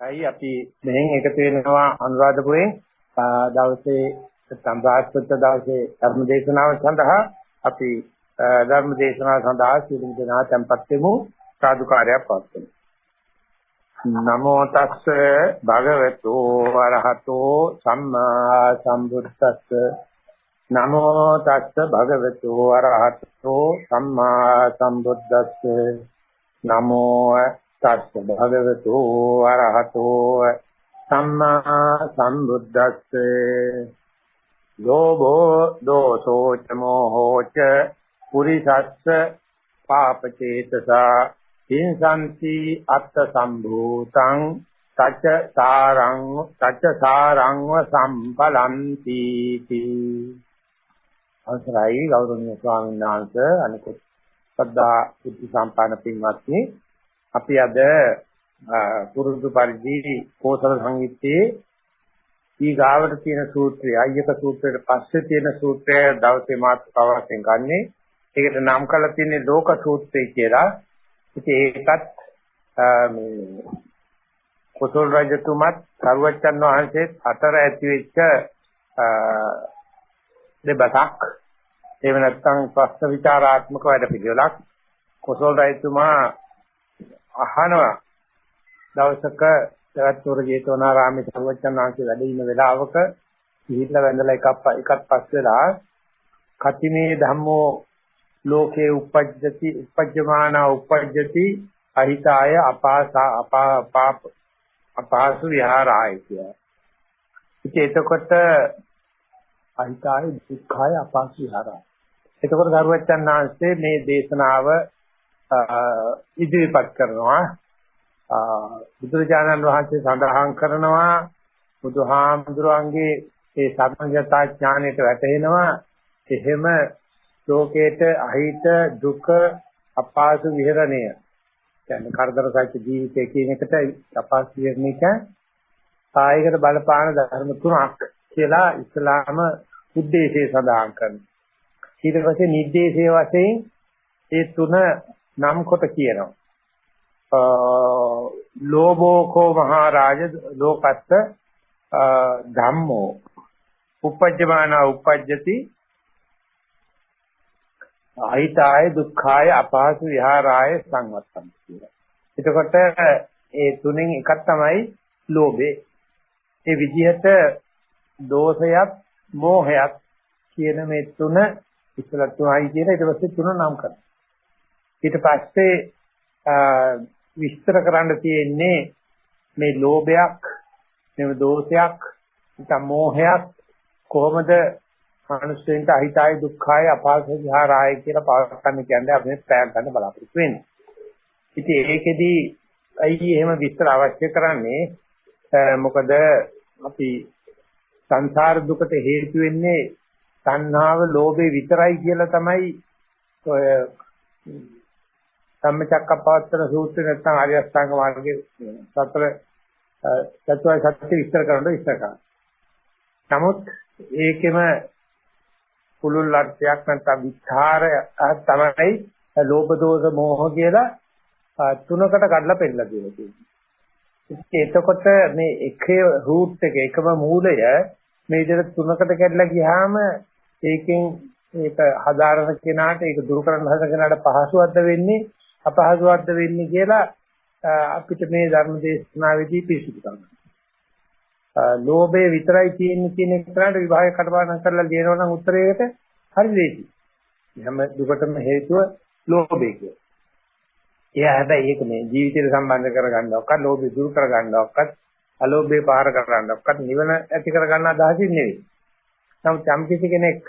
අයි අපි මෙහෙන් එකතු වෙනවා අනුරාධපුරේ? දවසේ සම්බාස්පත දවසේ ධර්ම දේශනාව සඳහා අපි ධර්ම දේශනාව සඳහා සියලු දෙනා tempත් වෙමු සාදුකාරයක් පවත්වමු. නමෝ තස්ස භගවතු වරහතෝ සම්මා සම්බුද්දස්ස. නමෝ තස්ස භගවතු වරහතෝ සම්මා සම්බුද්දස්ස. නමෝ තස්ස භගවතු අරහතෝ සම්මා සම්බුද්දස්සේ ලෝභෝ දෝසෝ ච මොහෝ ච පුරිසස්ස පාපචේතසා හිංසන්ති අත්ථ සම්භූතං තච්ච සාරං තච්ච සාරංව සම්පලන්ති තී අවසරයි ගෞරවනීය ස්වාමීන් වහන්සේ අනිකුත් සද්ධා බුද්ධ සම්පන්න පින්වත්නි අපි අද පුරුදු පරිදි කෝසල සංගීතයේ ඊගාවට තියෙන සූත්‍රය අය්‍යක සූත්‍රයට පස්සේ තියෙන සූත්‍රය දවසේ මාතෘකාව වශයෙන් ගන්නෙ. ඒකට නම් කරලා තියෙන්නේ ලෝක සූත්‍රය කියලා. ඉතින් ඒකත් මේ කොසල් රජතුමත් සර්වචන් වහන්සේ අතර ඇති වෙච්ච දෙබසක් එහෙම නැත්නම් ප්‍රශ්න විචාරාත්මක වැඩ පිළිවෙලක් කොසල් රජතුමා අහනවා දවසක සවැත්නුවර ජේතවනාරාමයේ සර්වඥාන් වහන්සේ වැඩ ඉන්න වෙලාවක පිළිහිట్లా වැඳලා එකක් එකක් පස් වෙලා කතිමේ ධම්මෝ ලෝකේ උපජ්ජති උපජ්ජමාන උපජ්ජති අහිතාය අපාසා අපා අපාසු විහාරාය කිය. ඉතින් එතකොට අහිතාය දුක්ඛාය අපාසු විහාරාය. එතකොට සර්වඥාන් වහන්සේ මේ දේශනාව ඉදිරිපත් කරනවා. බුදුරජාණන් වහන්සේ සඳහන් කරනවා බුදුහාමුදුරන්ගේ ඒ සම්මජතා ඥාණයට වැටෙනවා එහෙම ලෝකේට අහිත දුක අපාසු විහරණය. කියන්නේ කරදර සහිත ජීවිතය කියන එකට අපාසු විහරණය කායයකට බලපාන ධර්ම තුනක් කියලා ඉස්ලාම උද්දේශය සඳහන් කරනවා. ඊට පස්සේ නිද්දේශයේ වශයෙන් ඒ තුන නම් කොට කියනවා ලෝභෝකෝ මහරජ ලෝකස්ස ධම්මෝ උපජ්ජමාන උපජ්ජති අහිතාය දුක්ඛාය අපහසු විහාරාය සංවත්තම් කියලා. එතකොට ඒ තුනෙන් එකක් තමයි ලෝභේ. ඒ විදිහට දෝෂයත් මෝහයත් කියන මේ තුන ඉස්සලත් තුනයි කියලා ඊට පස්සේ තුන නම් කරනවා. ඊට පස්සේ විස්තර කරන්න තියෙන්නේ මේ ලෝභයක් මේ දෝෂයක් නැත්නම් මෝහයක් කොහොමද මනුස්සයෙන්ට අහිතයි දුක්ඛයි අපාසවිහාරාය කියලා පාවකන්න කියන්නේ අපි පැයක් ගන්න බලාපොරොත්තු වෙන්නේ. ඉතින් ඒකෙදි අයි එහෙම විස්තර අවශ්‍ය කරන්නේ මොකද අපි සංසාර දුකට හේතු වෙන්නේ තණ්හාව, ලෝභය විතරයි කියලා තමයි ඔය ධම්මචක්කප්පවත්තන සූත්‍රය නැත්නම් ආර්ය අෂ්ටාංග මාර්ගයේ සතර සත්‍යය සත්‍ය විස්තර කරනකොට විස්තර කරනවා. නමුත් ඒකෙම පුළුල් අර්ථයක් නැත්නම් විචාරය තමයි ලෝභ දෝෂ මෝහ කියලා තුනකට කඩලා පෙන්නලා තියෙනවා. එතකොට මේ එකේ රූට් එක එකම මූලය මේ විදිහට තුනකට කැඩලා ගියාම ඒකෙන් ඒක හදාරන කෙනාට ඒක දුරු කරන්න හදන කෙනාට පහසුවක්ද වෙන්නේ අපහසුවක්ද වෙන්නේ කියලා අපිට මේ ධර්ම දේශනාවේදී පිළිසිදු කරනවා. ලෝභය විතරයි තියෙන්නේ කියන එකට විභාග කටපාඩම් කරලා දෙනවා නම් උත්තරයකට හරි දෙයි. හැම දුකටම හේතුව ලෝභය කියලා. එයා හැබැයි ඒක මේ ජීවිතයට සම්බන්ධ කරගන්නවක්වත් ලෝභය දුරු කරගන්නවක්වත් අලෝභය පාර කරගන්නවක්වත් නිවන ඇති කරගන්න අදහසින් නෙවෙයි. නමුත් යම් කිසි කෙනෙක්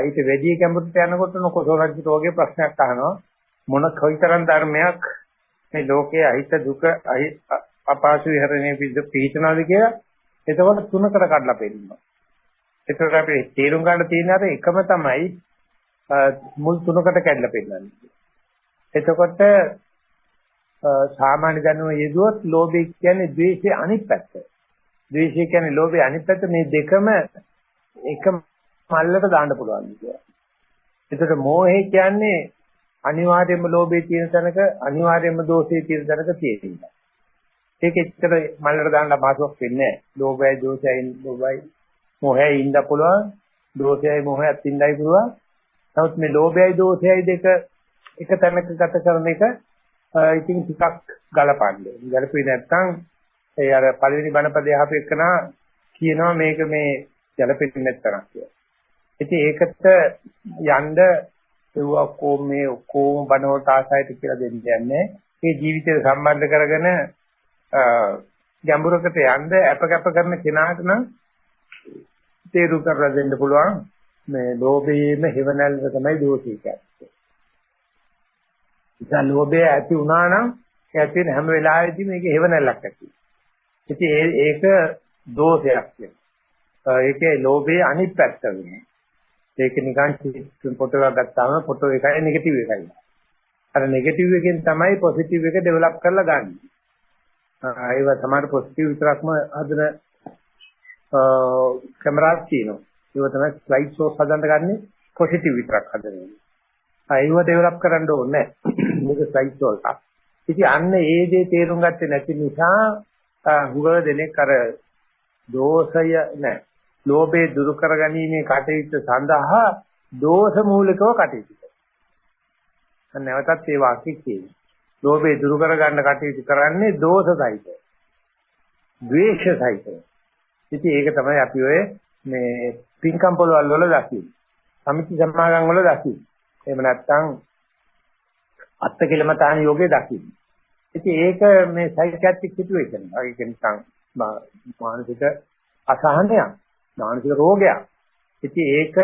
ඊට වැඩි කැඹුරට යනකොට නොකොසෝරජ්ජිත වගේ ප්‍රශ්නයක් අහනවා මොන කොයිතරම් ධර්මයක් මේ ලෝකයේ අහිත දුක අපාසු විහරණය පිළිපීතනවාද කියලා එතකොට තුනකට කඩලා පෙන්නනවා. ඒකට අපි තේරුම් ගන්න තියෙන අර එකම තමයි මුල් තුනකට කැඩලා පෙන්නන්නේ. එතකොට සාමාන්‍ය දැනුම යෙදුවොත් ලෝභය කියන්නේ ද්වේෂයේ අනිත් පැත්ත. ද්වේෂය කියන්නේ ලෝභයේ අනිත් පැත්ත මේ දෙකම එක මල්ලට දාන්න පුළුවන් කියලා. එතකොට මෝහය කියන්නේ අනිවාර්යයෙන්ම ලෝභයේ තියෙන තැනක අනිවාර්යයෙන්ම දෝෂයේ තියෙන තැනක තියෙනවා. ඒක එච්චර මල්ලට දාන්න අපහසුයක් වෙන්නේ නැහැ. ලෝභයයි දෝෂයයි ලෝභයයි මොහයයි ඉඳ පුළුවන්. දෝෂයයි මොහයත් ඉඳයි පුළුවන්. නමුත් මේ ලෝභයයි දෝෂයයි දෙක එක තැනක ගත කරන එක ඉතින් ටිකක් ගලපන්නේ. ගලපුවේ නැත්නම් ඒ අර පළවෙනි බණපදේ අහපු එකනා කියනවා මේක මේ ගැලපෙන්නේ නැත්තරක් කියලා. ඉතින් ඒකට යන්න ඒව ඔක්කොම මේ ඔක්කොම බණවලට ආසයිට කියලා දෙන්නේ නැහැ. මේ ජීවිතය සම්බන්ධ කරගෙන ගැඹුරකට යන්න අප කැප කරන කෙනාට නම් තේරු කරලා දෙන්න පුළුවන් මේ ලෝභයේම හේවණල්ව තමයි දෝෂී කියන්නේ. ඉතින් ලෝභය ඇති වුණා නම් ඒ ඇති වෙන හැම වෙලාවෙදී මේක හේවණල්ලක් ඇති. ඉතින් ඒක දෝෂයක් කියනවා. ඒකේ ලෝභයේ අනිත් පැත්ත වෙනවා. ඒක නිකන් ෆොටෝ එකක් ගත්තාම ෆොටෝ එකයි නෙගටිව් එකයි. අර නෙගටිව් එකෙන් තමයි පොසිටිව් එක ඩෙවලොප් කරලා ගන්න. ඒව තමයි පොසිටිව් විතරක්ම හදන කැමරාස් තියෙනවා. ඒව තමයි ස්ලයිඩ් ෂෝස් හදන්න ගන්නේ පොසිටිව් විතරක් හදන්නේ. ඒව ඩෙවලොප් කරන්න ඕනේ මේක ස්ලයිඩ් ෂෝ එකක්. ඉතින් අන්න ඒ දේ තේරුම් ගත්තේ නැති නිසා හුඟ දෙනෙක් අර දෝෂය නැහැ. ලෝභය දුරු කරගැනීමේ කටයුත්ත සඳහා දෝෂ මූලිකව කටයුතු කරනවා. නැවතත් ඒ වාක්‍ය කියන්නේ. ලෝභය දුරු කරගන්න කටයුතු කරන්නේ දෝෂ සහිත. ද්වේෂ සහිත. ඉතින් ඒක තමයි අපි ඔය මේ පින්කම් පොළවල් වල දකින්නේ. සමිති සමාගම් වල දකින්නේ. එහෙම නැත්නම් අත්කලමතාන යෝගේ දකින්නේ. ඉතින් ඒක මේ සයිකියාට්‍රික් සිටුේෂන්. ඒක නිකන් මානසික අසහනයක්. මානසික රෝගයක්. ඉතින් ඒක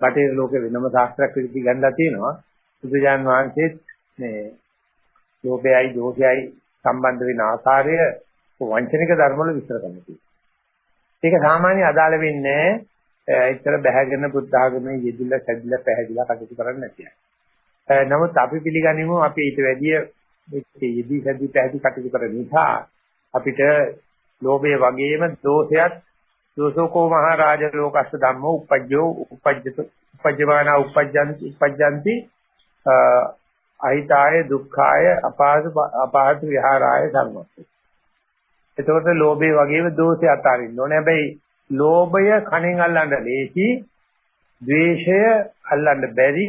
බටේර ලෝකේ වෙනම ශාස්ත්‍රයක් විදිහට ගන්නලා තියෙනවා. බුදුජාන් වහන්සේ මේ ලෝභයයි දෝෂයයි සම්බන්ධ වෙන ආකාරය වංචනික ධර්ම වල විස්තර කරනවා. ඒක සාමාන්‍ය අදාළ වෙන්නේ ඒතර බැහැගෙන බුද්ධ ආගමේ යෙදිලා සැදිලා පැහැදිලා කටයුතු කරන්නේ නැතියි. නමුත් අපි පිළිගනිමු අපි ඊට වැඩිය යෙදී සැදී පැහැදිලි කටයුතු කරන නිසා අපිට ලෝභය වගේම දෝෂයත් දෝසෝකෝ මහරජ ලෝකස්ස ධම්මෝ uppajjෝ uppajjත uppajjමාන uppajjanti uppajjanti අහිතාය දුක්ඛාය අපාද අපාද විහාරාය ධම්මෝ එතකොට ලෝභය වගේම දෝෂය අතාරින්න ඕනේ. හැබැයි ලෝභය කණෙන් අල්ලන්න ලේසි ද්වේෂය අල්ලන්න බැරි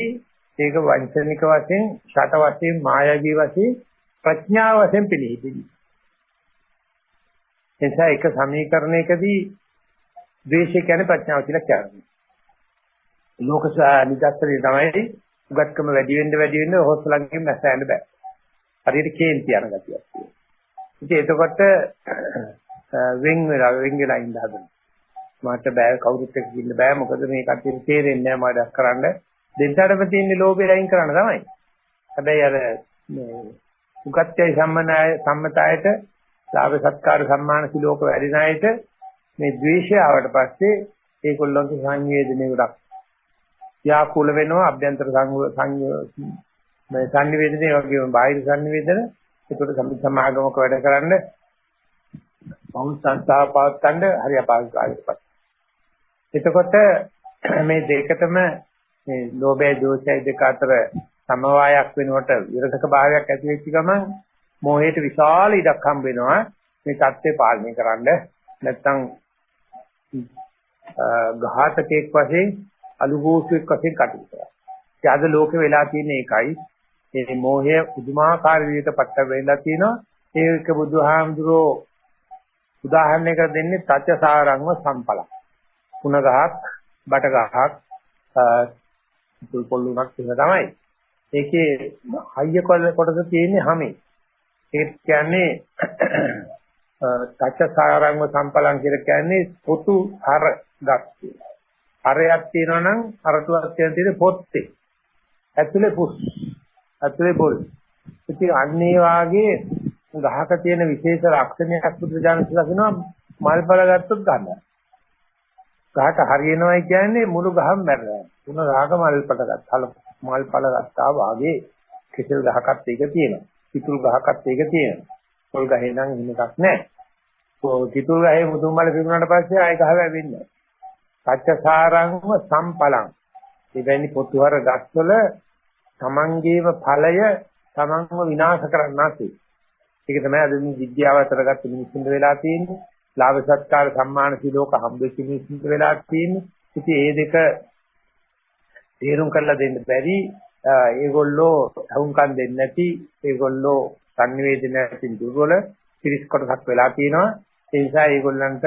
ඒක වංචනික වශයෙන් ෂට වශයෙන් මායාවී වශයෙන් ප්‍රඥාව වශයෙන් පිළිහිදී එනිසා එක සමීකරණයකදී ද්වේෂය කියන්නේ ප්‍රඥාව කියලා කියන්නේ. ලෝක නිදර්ශනේ තමයි උගත්කම වැඩි වෙන්න වැඩි වෙන්න හොස්ලංගෙන් නැසෑන්න බෑ. හරියට කේන්ති යන ගතියක් තියෙනවා. ඉතින් එතකොට වෙන් වෙලා වෙන් වෙලා ඉඳ හදනවා. මට බෑ කවුරුත් එක්ක ඉන්න බෑ මොකද මේ කට්ටියට තේරෙන්නේ නැහැ මට කරන්න. දෙන්නටම තියෙන ලෝභය ලයින් කරන්න තමයි. හැබැයි අර මේ උගත්යයි සම්මනාය සම්මතයට ලාභ සත්කාර සම්මාන සිලෝක වැඩි ණයට මේ ද්වේෂය ආවට පස්සේ ඒගොල්ලන්ගේ සංවේදනය ගොඩක් ව්‍යාකූල වෙනවා අභ්‍යන්තර සංවේදනය සංවේදනය වගේම බාහිර සංවේදන. ඒකට සමාගමක වැඩ කරන්න වුන් සංස්ථාව පවත්වන්න හරි අපාකාරීපත් එතකොට මේ දෙකතම මේ ලෝභය දෝෂය දෙක අතර සමவாயයක් වෙනකොට විරසක භාවයක් ඇති වෙච්ච ගමන් මෝහයට විශාල ඉඩක් හම්බ වෙනවා මේ தත්ත්වේ පාලනය කරන්න. නැත්තම් ඝාතකෙක් වශයෙන් අලුගෝසුවෙක් වශයෙන් කටයුතු කරා. ඒ අද ලෝකේ වෙලා තියෙන එකයි මේ මෝහය පුදුමාකාර විදිහට පට්ට වෙලා තියෙනවා. ඒක බුදුහාමුදුරෝ උදාහරණයකට දෙන්නේ තච්චසාරංව සම්පල. කුණ ගහක්, බට ගහක්, තුල් පොල්ලුණක් තියෙන තමයි. ඒකේ හයිය කොටස තියෙන්නේ හැමේ. ඒක කියන්නේ තච්චසාරංව සම්පලං කියලා කියන්නේ පොතු හර ගස්. හරයක් තියෙනවා නම් හරටුවක් තියෙන තියෙන පොත්තේ. ඇතුලේ පුස්. ඇතුලේ බොල්. ඉතින් අන්නේ වාගේ ගහක තියෙන විශේෂ ලක්ෂණයක් බුදුජානක කියනවා මල්පල ගත්තොත් ගන්නවා. ගහට හරියනවයි කියන්නේ මුළු ගහම මැරෙනවා. තුන රාග මල්පල ගත්තා. මල්පල ගත්තා වාගේ කෙසෙල් ගහකත් ඒක තියෙනවා. පිටුල් ගහකත් ඒක තියෙනවා. පොල් ගහේ නම් එහෙම එකක් නැහැ. කිතුල් ගහේ මුතුන් මල පිරුණාට පස්සේ ආයෙ ගහ වැවෙන්නේ නැහැ. සත්‍යසාරංව සම්පලං. එවැනි පොතුවර ගස්වල තමන්ගේම ඵලය තමන්ව විනාශ කරන්නාසේ. ඒක තමයි අද මේ විද්‍යාව අතරගත්ත මිනිස්සුන්ට වෙලා තියෙන්නේ. ලාභ සත්කාර සම්මාන සිලෝක හම්බෙච්ච මිනිස්සුන්ට වෙලා තියෙන්නේ. ඉතින් මේ දෙක තේරුම් කරලා දෙන්න බැරි ඒගොල්ලෝ අහුම්කම් දෙන්නේ නැති ඒගොල්ලෝ සංනිවේදනයකින් දුර්වල පිරිස් කොටසක් වෙලා තියෙනවා. ඒ නිසා ඒගොල්ලන්ට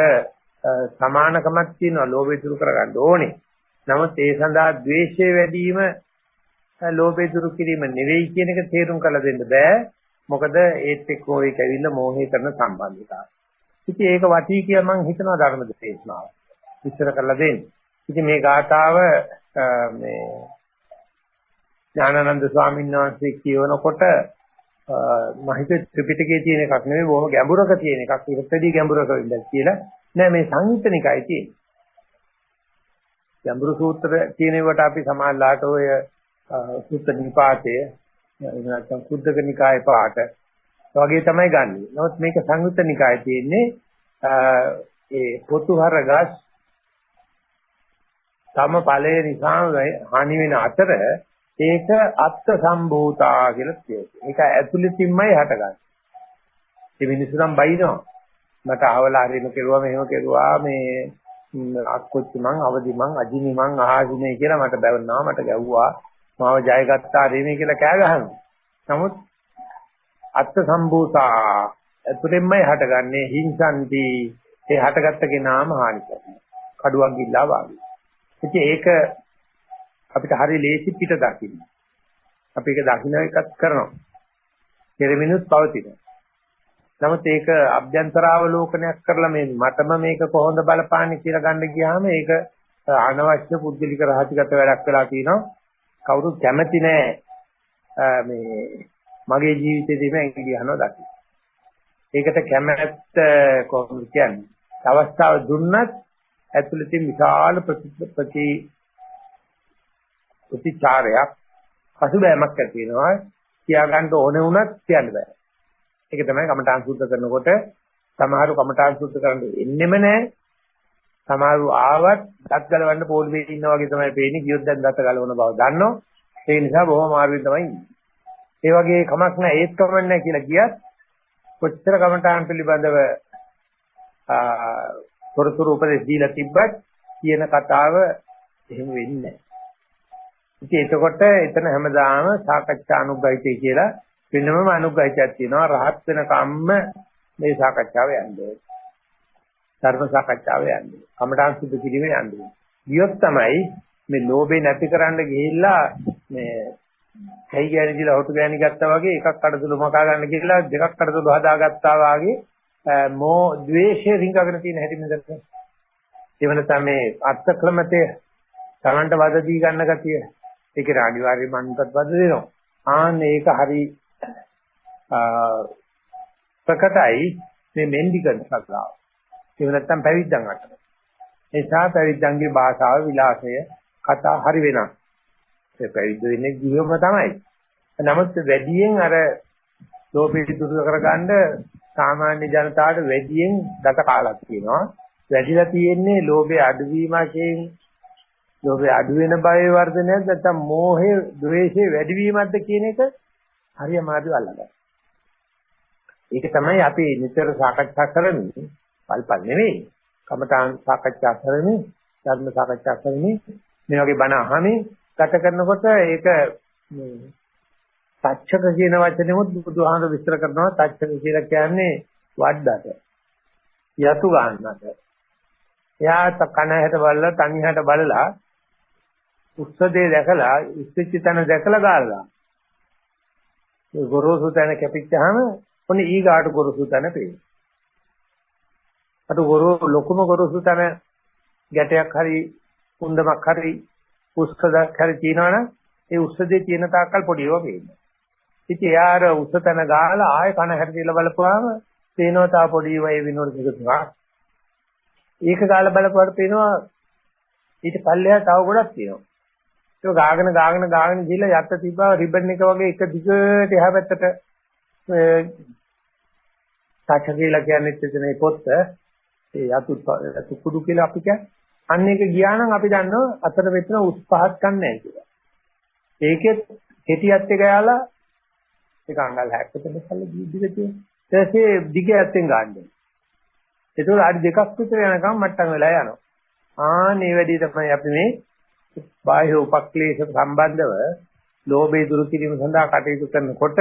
සමානකමක් තියෙනවා ලෝභය දුරු කරගන්න ඕනේ. නමුත් ඒ සඳහා ද්වේෂය වැඩි වීම ලෝභය දුරු කිරීම නෙවෙයි කියන එක තේරුම් කරලා දෙන්න බෑ. මොකද ඒත් එක්ක ඔය කැවිල්ල මෝහය කරන සම්බන්ධතාවය. ඉතින් ඒක වටී කියලා මම හිතනවා ධර්ම දේශනාව. විස්තර කරලා දෙන්න. ඉතින් මේ ගාථාව මේ ඥානানন্দ ස්වාමීන් වහන්සේ කියවනකොට මම හිතුවේ ත්‍රිපිටකයේ තියෙන එකක් නෙවෙයි බොහොම ගැඹුරක තියෙන එකක්. ඉවත්තදී ගැඹුරක වෙන්න කියලා. නෑ මේ සංයුත්තනිකයි තියෙන්නේ. ගැඹුරු සූත්‍ර කියනකොට අපි සමාජලාට ඔය සූත්‍ර නිපාතය නැත්නම් කුද්දක නිකායේ පාට වගේ තමයි ගන්නෙ. නමුත් මේක සංයුත්ත නිකායේ තියෙන්නේ ඒ පොතුහර ගස් තම ඵලය නිසා හානි වෙන අතර ඒක අත්ත් සම්භූතා කියලා කියනවා. ඒක ඇතුළතින්මයි හටගන්නේ. මේ මිනිස්සු නම් බයිනවා. මට අවලා හරිම කෙරුවා මෙහෙම කෙරුවා මේ අක්කොච්චි මං අවදි මං අජිනි මං ආජිනේ කියලා මට බැවුනා මට ගැව්වා මාව ජයගත්තා රේමේ කියලා කෑ ගහනවා. නමුත් අත්ත් සම්භූතා ඇතුළෙන්මයි හටගන්නේ හිංසන්ති ඒ හටගත්තගේ නාම හානි කරනවා. කඩුවක් ගිල්ලා වාගේ. ඉතින් ඒක අපිට හරි ලේසි පිට දකින්න. අපි ඒක දකින්න එකත් කරනවා. කෙරෙමිනුත් පවතිනවා. නමුත් ඒක අභ්‍යන්තරාවලෝකනයක් කරලා මේ මටම මේක කොහොමද බලපාන්නේ කියලා ගන්න ගියාම ඒක අනවශ්‍ය පුද්ගලික රහසිගත වැඩක් වෙලා තියෙනවා. කවුරුත් කැමති නෑ මේ මගේ ජීවිතේදීම ඇඟිලි යනවා දකි. ඒකට කැමැත්ත කොහොමද කියන්නේ? අවස්ථාව දුන්නත් ඇතුළතින් විශාල ප්‍රති ප්‍රතිචාරයක් පසුබෑමක් ඇති වෙනවා. කියා ගන්න ඕනේ වුණත් කියන්න බෑ. ඒක තමයි කමඨාන් සුද්ධ කරනකොට සමහරු කමඨාන් සුද්ධ කරන්න එන්නෙම නැහැ. සමහරු ආවත් දත් ගලවන්න පොළවේ ඉන්නා වගේ තමයි පේන්නේ. කියොත් දැන් දත් ගලවන බව දන්නවා. ඒ නිසා බොහොම අමාරුවෙන් තමයි ඉන්නේ. ඒ වගේ කමක් නැහැ ඒත් කමක් නැහැ කියලා කියත් කොච්චර කමඨාන් පිළිබඳව තොරතුරු උපදෙස් දීලා තිබ්බත් කියන කතාව එහෙම වෙන්නේ නැහැ. ඉතින් එතකොට එතන හැමදාම සාකච්ඡා අනුග්‍රහිතය කියලා වෙනමම අනුග්‍රහිතයක් තියෙනවා රහත් වෙන කම්ම මේ සාකච්ඡාව යන්නේ. ධර්ම සාකච්ඡාව යන්නේ. කමඨාන් සුද්ධ කිරීමේ යන්නේ. ගියොත් තමයි මේ ලෝභේ නැති කරන්න ගිහිල්ලා මේ කයි ගෑණි කියලා හොටු ගෑණි ගත්තා වගේ එකක් කඩතුළු මකා ගන්න කියලා දෙකක් කඩතුළු හදාගත්තා වගේ මෝ ද්වේෂය රිංගගෙන තියෙන හැටි මෙතන. එවන තමයි අර්ථක්‍රමතේ තමන්ට වද දී ගන්න ගතිය. ඒකේ අනිවාර්යයෙන්ම අන්තත් වද දෙනවා. ආන්න ඒක හරි ප්‍රකටයි මේ මෙන්ඩිකන් සත්‍යාව. ඒ නැත්තම් පැවිද්දන් අතර. ඒ සා පැවිද්දන්ගේ භාෂාව විලාසය කතා හරි වෙනස්. ඒ පැවිද්ද වෙන්නේ ජීවම තමයි. නමුත් වැඩියෙන් අර ලෝභය දුරු කරගන්න සාමාන්‍ය ජනතාවට වැඩියෙන් දත කාලක් තියෙනවා. වැඩිලා තියෙන්නේ ලෝභය අඩුවීමකින් ලෝභය අඩු වෙන බය වර්ධනයක්ද නැත්නම් මෝහය, ද්වේෂය වැඩිවීමක්ද කියන එක හරිය මාරු අල්ලගන්න. ඒක තමයි අපි නිතර සාකච්ඡා කරන්නේ. පල්පල් නෙවෙයි. කමඨාන් සාකච්ඡා කරන්නේ, ධර්ම සාකච්ඡා කරන්නේ මේ වගේ බණ අහන්නේ ගත කරනකොට ඒක තච්චක කියන වචනේමුත් බුදුහාමර විස්තර කරනවා තච්චක කියලා කියන්නේ වඩඩට. යතු ගන්නට. එයා කන හැට බලලා තනි හැට බලලා උස්සදේ දැකලා ඉස්තිච්ච තැන දැකලා ගාලා. ඒ ගොරෝසු තැන කැපිච්චාම ඔන්න ඊගාට ගොරෝසු තැන පේනවා. අර ගොරෝ ලොකුම ගොරෝසු තැන ගැටයක් හරි කුන්දමක් හරි උස්සදක් හරි තියනවනම් ඒ උස්සදේ තියෙන තාක්කල් පොඩි ඒවා පේනවා. ඉතින් එයා අර උස්ස තැන ගාලා ආයෙ කන හැරිලා බලපුවාම පේනවා තා පොඩි ඒවා ඒ විනෝද දෙකක්. ඒක ගාලා බලපුවාට පේනවා ඊට පල්ලෙහා තව ගොඩක් තියෙනවා. ඒක ගාගෙන ගාගෙන ගාගෙන ගිහලා යත්ත තිබ්බා රිබන් එක වගේ එක දිගට එහා පැත්තට තාච කියලා කියන්නේ එතන පොත්ත ඒ යතු යතු කුඩු කියලා අපි කියන්නේ අන්න ඒක ගියා නම් අපි දන්නවා අතර මෙතන උස් පහත් කන්නේ නැහැ කියලා. ඒකෙත් කෙටියත් එක යාලා ඒක අංගල් හැක්කට දෙකල දිග තියෙනවා. ඊට පස්සේ දිග ඇත්තෙන් ගන්න. ඒතකොට අඩි දෙකක් විතර යනකම් මට්ටම් වෙලා යනවා. ආනේ වැඩි තමයි අපි මේ බාහ්‍ය උපක්ලේශ සම්බන්ධව ලෝභය දුරු කිරීම සඳහා කටයුතු කරනකොට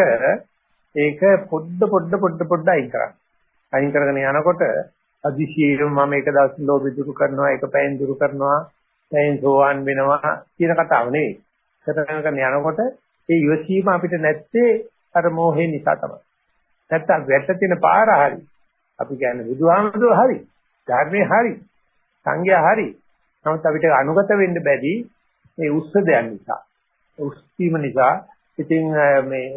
ඒක පොඩ පොඩ පොඩ පොඩ අයින් කරන්න. අයින් කරගෙන යනකොට අදිශීලම මම එක දවස් ලෝභය දුරු කරනවා, එක පැයෙන් දුරු කරනවා, පැයෙන් සෝවාන් වෙනවා කියන කතාව නෙවෙයි. කරගෙන යනකොට ඒ යොසීම අපිට නැත්තේ අර මෝහේ නිසා තමයි. නැත්තම් වැට තියෙන පාර හරි. අපි කියන්නේ බුදුහාමුදුරුවෝ හරි. ධර්මයේ හරි. සංඝයා හරි. නමුත් අපිට අනුගත වෙන්න බැරි මේ උස්සදයන් නිසා. උස්වීම නිසා ඉතින් මේ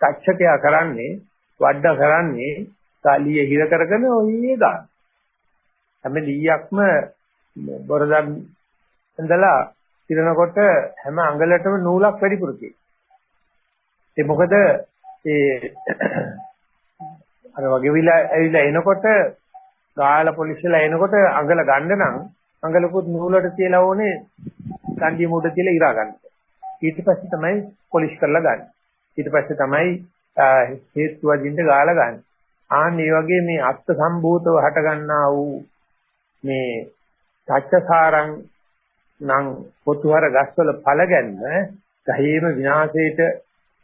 තක්ෂකයා කරන්නේ වඩ කරන්නේ කාලිය හිර කරගෙන ඔය ගන්න. හැම ලීයක්ම බොරදන් ඉඳලා ඉරනකොට හැම අඟලටම නූලක් වැඩිපුර ඒ මොකද ඒ අර වගේ විලා ඇවිල්ලා එනකොට ගාල පොලිසියලා එනකොට අඟල ගන්න නම් අඟලකුත් නූලට තියලා ඕනේ කණ්ඩිය මුඩ තියලා ඉරා ගන්න. ඊට පස්සේ තමයි පොලිෂ් කරලා ගන්න. ඊට පස්සේ තමයි හේතු වදින්න ගාලා ගන්න. ආන් මේ වගේ මේ අත්ත් සම්භූතව හට ගන්නා වූ මේ සත්‍යසාරං නම් පොතුහර ගස්වල ඵල ගැනීම ගහේම විනාශයට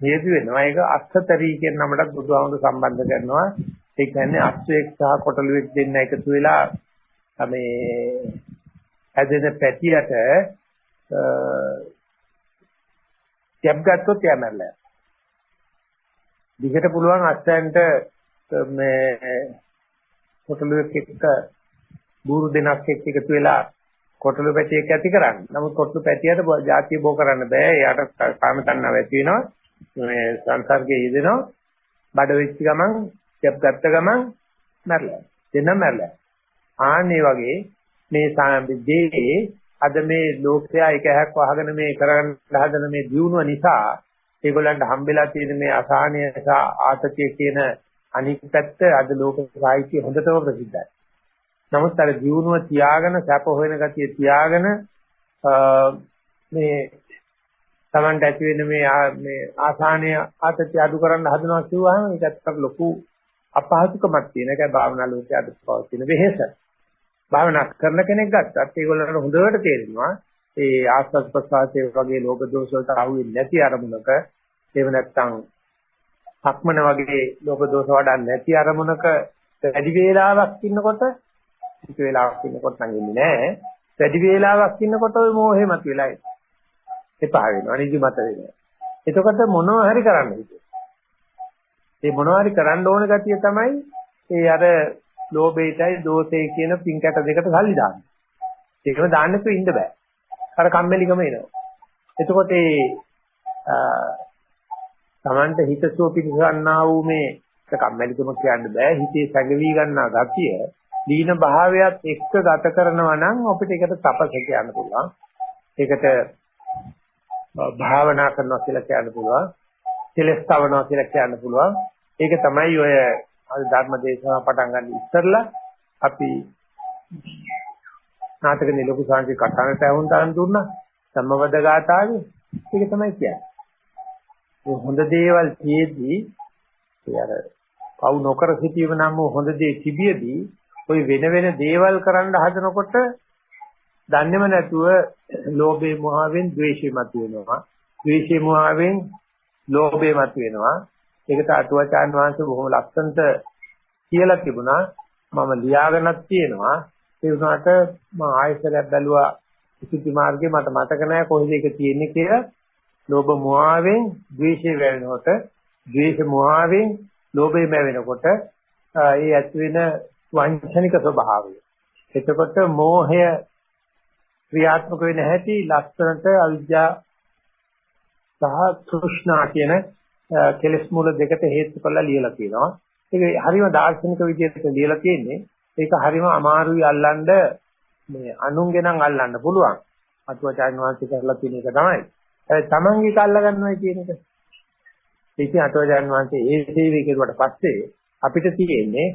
හේතු වෙනවා. ඒක අස්සතරී කියන නමකට බුදුහාමුදුර සම්බන්ධ කරනවා. ඒ කියන්නේ අස්සෙක් සහ කොටලුවෙක් දෙන්න එකතු වෙලා මේ ඇදෙන පැටියට කැප් ගත්තොත් එයා මැරලා දිගට පුළුවන් අස්සයන්ට මේ කොටලුවෙක් එක්ක බూరు දෙනක් එක්ක එකතු වෙලා කොටලු පැටියක් ඇති කරන්න. නමුත් කොටලු පැටියට જાතිය බෝ කරන්න බෑ. එයාට කාම තණ්හාව ඇති වෙනවා. මේ සංසර්ගයේ යෙදෙනවා. බඩ වෙච්ච ගමන් කැප් ගත්ත ගමන් මැරලා. දෙන්නම මැරලා. ආන්නේ වගේ මේ සාම්බිද්දේ අද මේ ලෝකයා එක හැක් වහගෙන මේ කරගෙන හදන මේ දියුණුව නිසා ඒගොල්ලන්ට හම්බෙලා තියෙන මේ අසහනය සහ ආතතිය කියන අනික් පැත්ත අද ලෝක සාහිත්‍ය හොඳටම ප්‍රසිද්ධයි. නමුත් අර දියුණුව තියාගෙන සැප හොයන ගතිය තියාගෙන මේ Tamanට ඇති වෙන මේ මේ ආසානය ආතතිය අඩු කරන්න හදනවා කියුවාම ඒකත් ලොකු අපහසුකමක් තියෙන එකයි භාවනා ලෝකයේ අද පවතින වෙහෙස. භාවනා කරන කෙනෙක් ගත්තත් ඒගොල්ලන්ට හොඳට තේරෙනවා. ඒ ආස්වාද ප්‍රසආසයේ වගේ ලෝක දෝෂ වලට අහු වෙන්නේ නැති අරමුණක ඒව නැත්තම් සක්මන වගේ ලෝක දෝෂ වඩන්නේ නැති අරමුණක වැඩි වේලාවක් ඉන්නකොට ටික වේලාවක් ඉන්නකොට නම් ඉන්නේ නැහැ වැඩි වේලාවක් ඉන්නකොට ওই මෝහෙ මතුවලා එපා වෙනවා නිදිමත වෙනවා. එතකොට මොනවා හරි කරන්න හිතේ ඒ මොනවා හරි කරන්න ඕන ගතිය තමයි ඒ අර ලෝභයටයි දෝෂේ කියන පින්කැට දෙකට සල්ලි දාන්න. ඒකම දාන්න තු ඉන්න බෑ. අර කම්මැලිකම එනවා. එතකොට ඒ තමන්ට හිතසුව පිළිගන්නා වූ මේ කම්මැලිකම කියන්න බෑ. හිතේ සැඟවි ගන්නා ගතිය දීන භාවයත් එක්ක ගත කරනවා නම් අපිට ඒකට තපස කියන්න පුළුවන්. ඒකට භාවනා කරනවා කියලා කියන්න පුළුවන්. කෙලස්තවනවා කියලා කියන්න පුළුවන්. ඒක තමයි ඔය අද ධර්ම දේශනාව පටන් ගන්න ඉස්සරලා අපි නාටකනේ ලොකු සංකේ කතාවට ඇහුම් තරම් දුන්නා සම්මවද ගාතාවේ ඒක තමයි කියන්නේ. මේ හොඳ දේවල් තියේදී ඒ අර පව් නොකර සිටීම නම් හොඳ දේ තිබියදී ওই වෙන වෙන දේවල් කරන්න හදනකොට දන්නේම නැතුව ලෝභේ මොහාවෙන් ද්වේෂේ මතුවෙනවා. ද්වේෂේ මොහාවෙන් ලෝභේ මතුවෙනවා. ඒකට අටුවාචාන් වහන්සේ බොහොම ලස්සනට කියලා තිබුණා. මම ලියාගෙනක් තියෙනවා. ඒ වුණාට මම ආයෙසරයක් බැලුවා ඉතිති මාර්ගේ මට මතක නැහැ කොහෙද ඒක තියෙන්නේ කියලා. ලෝභ මොහාවෙන් ද්වේෂය වෙනකොට ද්වේෂ මොහාවෙන් ලෝභය මැවෙනකොට ඒ ඇති වෙන වංචනික ස්වභාවය. එතකොට මෝහය ක්‍රියාත්මක වෙන හැටි ලස්සනට අවිද්‍යා සහ තෘෂ්ණා කියන කෙලස් මූල දෙකට හේතු කරලා ලියලා තියෙනවා. ඒක හරිම දාර්ශනික විදිහට ලියලා තියෙන්නේ. ඒක හරිම අමාරුයි අල්ලන්න මේ අනුන්ගේ නම් අල්ලන්න පුළුවන්. අතුවාචාන් වහන්සේ කරලා තියෙන එක තමයි. ඒ තමන්ගේ කල්ල ගන්නවා කියන එක. ඒක අතුවාචාන් වහන්සේ ඒ සේවය කෙරුවට පස්සේ අපිට තියෙන්නේ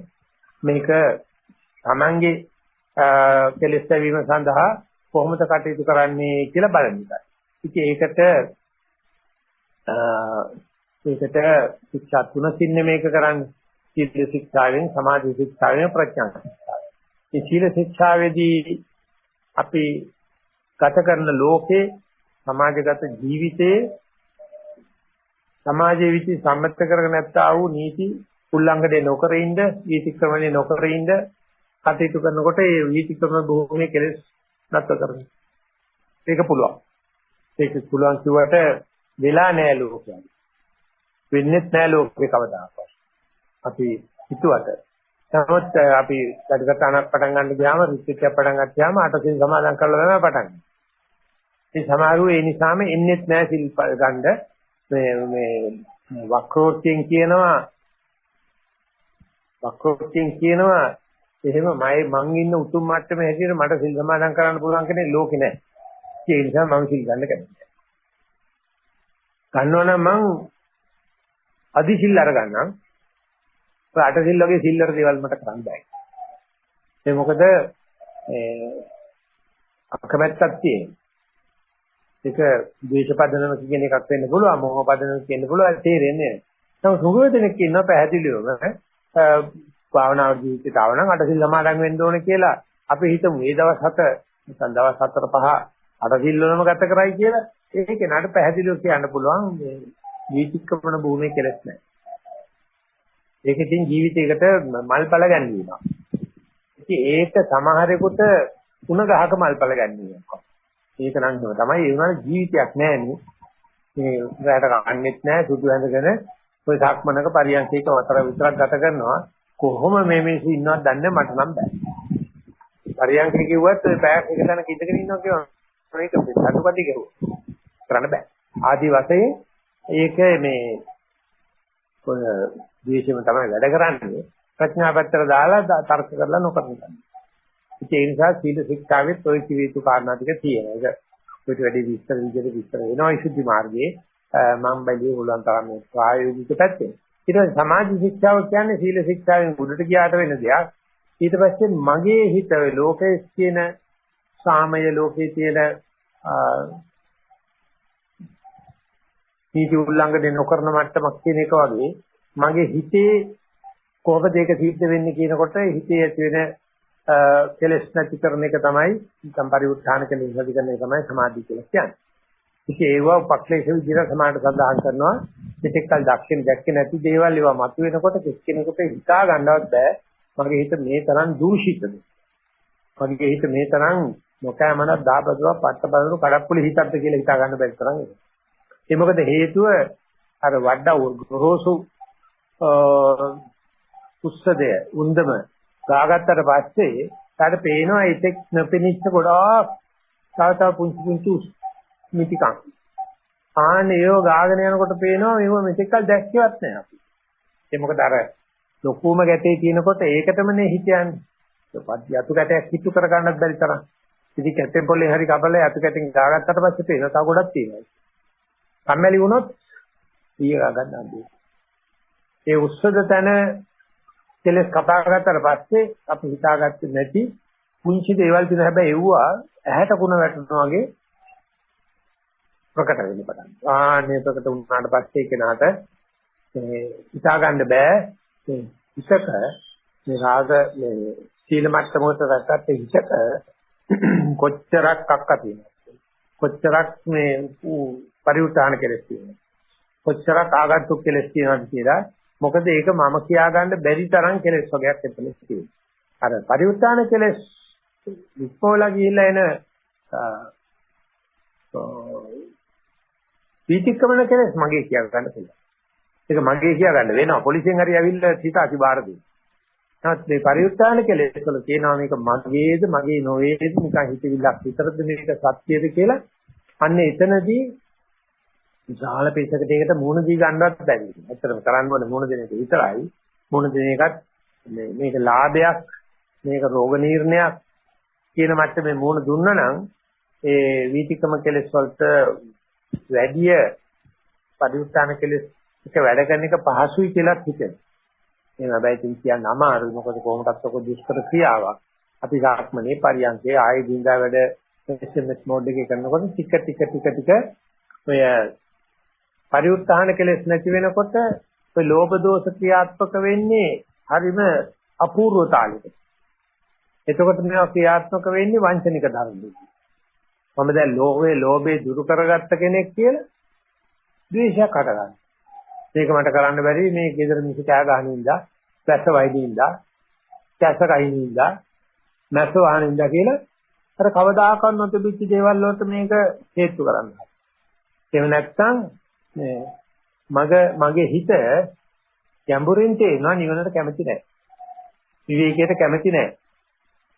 මේක තමන්ගේ කෙලස් වීම සඳහා කොහොමද කටයුතු කරන්නේ කියලා බලන එකයි. ඉතින් ඒකට ඒකට ශික්ෂා තුනකින් මේක කරන්නේ. සීල ශික්ෂාවෙන් සමාධි ශික්ෂාවෙන් ප්‍රඥා ශික්ෂාවෙන්. මේ සීල ශික්ෂාවේදී අපි ගත කරන ලෝකේ සමාජගත ජීවිතයේ සමාජයේ විචි සම්මත කරගෙන නැත්තා වූ නීති උල්ලංඝනය නොකර ඉඳ වීතික්‍රමණය නොකර ඉඳ කටයුතු කරනකොට ඒ වීතික්‍රම භූමියේ කෙලෙස් නැත්ත කරගන්න. ඒක පුළුවන්. ඒක පුළුවන් කිව්වට වෙලා නෑ ලෝකයක්. වෙන්නේ නෑ ලෝකේ කවදාකවත්. අපි හිතුවට නමුත් අපි වැඩකටනක් පටන් ගන්න ගියාම රිට්‍රීට් එකක් පටන් ගත්තාම අටසිල් සමාදන් කරලා තමයි පටන් ගන්නේ. ඒ සමහරව ඒ නිසාම එන්නේත් නෑ සිල් ගන්න මේ මේ වක්‍රෝත්යෙන් කියනවා වක්‍රෝත්යෙන් කියනවා එහෙම මම මං ඉන්න උතුම් මට්ටමේ හැටියට මට සිල් සමාදන් කරන්න පුළුවන් කෙනෙක් ලෝකේ නැහැ. ඒ නිසා මම සිල් ගන්න කැමතියි. ගන්නවනම් මං අදි සිල් අරගන්නම්. ඔය අට සිල් වගේ සිල්ලර දේවල් මට කරන්න බෑ. ඒ මොකද ඒ අකමැත්තක් තියෙනවා. ඒක ද්වේෂපදනම කියන එකක් වෙන්න පුළුවන්, මොහොපදනම කියන්න පුළුවන් තේරෙන්නේ නැහැ. නමුත් සුගත දෙනෙක් ඉන්නවා පැහැදිලිවම භාවනා ජීවිතයට ආව නම් අටසිල් සමාදන් වෙන්න ඕනේ කියලා අපි හිතමු මේ දවස් හත නැත්නම් දවස් හතර පහ අටසිල් වලම ගත කරයි කියලා ඒක නඩ පැහැදිලිව කියන්න පුළුවන් මේ ජීවිතික්‍රමන භූමියේ කෙලස් නැහැ. ඒක ඉතින් ජීවිතයකට මල්පල ගැනීමක්. ඉතින් ඒක සමහරෙකුට තුන ගහක මල්පල ගැනීමක්. ඒක නම් තමයි ඒ වුණාට ජීවිතයක් නැහැ නේ. මේ රැට කන්නේත් නැහැ සුදු ඇඳගෙන ඔය සක්මනක පරියන්කේක වතර විතරක් ගත කරනවා කොහොම මේ මිනිස්සු ඉන්නවද දන්නේ මට නම් බෑ. පරියන්කේ කිව්වත් ඔය පැයක් එක තැනක ඉඳගෙන ඉන්නවා කියනවා මේක පිටුපටි ගහුවා. කරන්න බෑ. ආදි වශයෙන් ඒක මේ ඔය දේශෙම තමයි වැඩ කරන්නේ. ප්‍රඥා පැත්තට දාලා තර්ක කරලා නොකරන තමයි. ඒ නිසා සීල ශික්ෂාවෙත් ඔය කිවිතු කාරණා ටික තියෙනවා. ඒක ඔයිට වැඩි විස්තර විදිහට විස්තර වෙනවා ඉසුද්ධි මාර්ගයේ මම බැලුවේ උලන් තරම් ප්‍රායෝගික පැත්තේ. ඊට පස්සේ සමාධි ශික්ෂාව කියන්නේ සීල ශික්ෂාවෙන් උඩට ගියාට වෙන දෙයක්. ඊට පස්සේ මගේ හිත ලෝකයේ තියෙන සාමය ලෝකයේ තියෙන නීති උල්ලංඝනය නොකරන මට්ටමක් කියන එක වගේ මගේ හිතේ කොහොමද ඒක සිද්ධ වෙන්නේ කියනකොට හිතේ ඇති වෙන කෙලස් නැති කරන එක තමයි සම්පරිඋත්ථාන කෙලෙස් නැති කරන එක තමයි සමාධිය කියලා කියන්නේ. ඉතින් ඒවා උපක්ලේශ විදිහට සමානට සඳහන් කරනවා පිටිකල් දක්ෂින දැක්කේ නැති දේවල් ඒවා මතුවෙනකොට කෙනෙකුට හිතා ගන්නවත් බෑ මගේ හිත මේ තරම් දූෂිතද මගේ හිත මේ තරම් නොකෑමනක් දාපදුව පට්ට බලන කඩප්පුලි හිතක්ද කියලා හිතා ගන්න බැරි තරම් ඒක. ඒ මොකද හේතුව අර වඩා ගොරෝසු උස්සදය උන්දම ගාගත්තට පස්සේ ඊට පේනවා ඒකෙක් නොපෙනිච්ච ගොඩාක් තව තව පුංචි පුංචි මිතිකම්. ආන්නේ ඒව ගාගෙන යනකොට පේනවා මේව මෙතෙක්කල් දැක්කේවත් නැහැ අපි. ඒ මොකද අර ලොකුම ගැටේ තියෙනකොට ඒකටමනේ හිත යන්නේ. යතු ගැටයක් කිට්ටු කර ගන්නත් බැරි තරම්. ඉතින් කැටෙන් පොල්ලේ හරි කබලේ යතු ගැටෙන් ගාගත්තට පස්සේ පේනවා තව ගොඩක් තියෙනවා. කම්මැලි වුණොත් ඊය ගන්න අම්බේ. ඒ උස්සද තැන කෙලස් කතා කරගත්තට පස්සේ අපි හිතාගත්තේ නැති පුංචි දේවල් තියෙන හැබැයි එව්වා ඇහැට කුණ වැටෙනවා වගේ ප්‍රකට වෙන්න පටන් ගන්නවා. ආන්නේ ප්‍රකට වුණාට පස්සේ කෙනාට මේ හිතා ගන්න බෑ මේ හිතක මේ රාග මේ සීල මට්ටමකට රැකගත්ත හිතක කොච්චරක් අක්ක තියෙනවද? කොච්චරක් මේ පරිඋත්ථාන කෙලස් තියෙනවද? කොච්චරක් ආගන්තුක් කෙලස් තියෙනවද කියලා මොකද ඒක මම කියා ගන්න බැරි තරම් කෙලස් වර්ගයක් එතන තියෙනවා. අර පරිඋත්ථාන කෙලස් විස්පෝලා ගිහිල්ලා එන වීතික්‍රමන කෙනෙක් මගේ කියා ගන්න පුළුවන්. ඒක මගේ කියා ගන්න වෙනවා. පොලිසියෙන් හරි ඇවිල්ලා සිත අතිබාර දෙන්න. නමුත් මේ පරිඋත්ථාන කෙලෙස් වල කියනවා මේක මගේද මගේ නොවේද නිකන් හිතවිල්ලක් විතරද මේක සත්‍යද කියලා. අන්න එතනදී විශාල පිටසකට ඒකට මුණ දී ගන්නවත් බැරි. ඇත්තටම කරන්න ඕනේ මුණ දෙන එක විතරයි. මුණ දෙන එකත් මේක ලාභයක් මේක රෝග නිర్ణයක් කියන මට්ටමේ මුණ දුන්නා නම් ඒ වීතිකම කෙලෙස් වලට වැඩි පරිඋත්සාහන කෙලෙස් එක වැඩ කරන එක පහසුයි කියලා හිතෙනවා. එහෙනම් හැබැයි ඉතින් කියන්න අමාරුයි මොකද කොහොමදත් ඔක දුෂ්කර ක්‍රියාවක්. අපි සාක්මනේ පරියන්කේ ආයේ දින්දා වැඩ SMS මෝඩ් එකේ කරනකොට ටික ටික ටික ටික ඔය පරිඋත්සාහන කෙලෙස් නැති වෙනකොට ඔය ලෝභ දෝෂ ක්‍රියාත්මක වෙන්නේ හරිම අපූර්ව තාලෙකට. එතකොට මේවා ක්‍රියාත්මක වෙන්නේ වංචනික ධර්මවල. මම දැන් ලෝභයේ ලෝභේ දුරු කරගත්ත කෙනෙක් කියලා ද්වේෂයක් හටගන්නවා. මේක මට කරන්න බැරි මේ ගෙදර මිස කෑ ගහන ඉඳා, පැස්ස වයින් ඉඳා, කැස කයින් ඉඳා, නැස වහන ඉඳා කියලා අර කවදාකවත් නොතිබිච්ච දේවල් වලට මේක හේතු කරන්නේ. එහෙම නැත්නම් මේ මග මගේ හිත ගැඹුරින් තේනවා නිවනට කැමති නැහැ. විවේකයට කැමති නැහැ.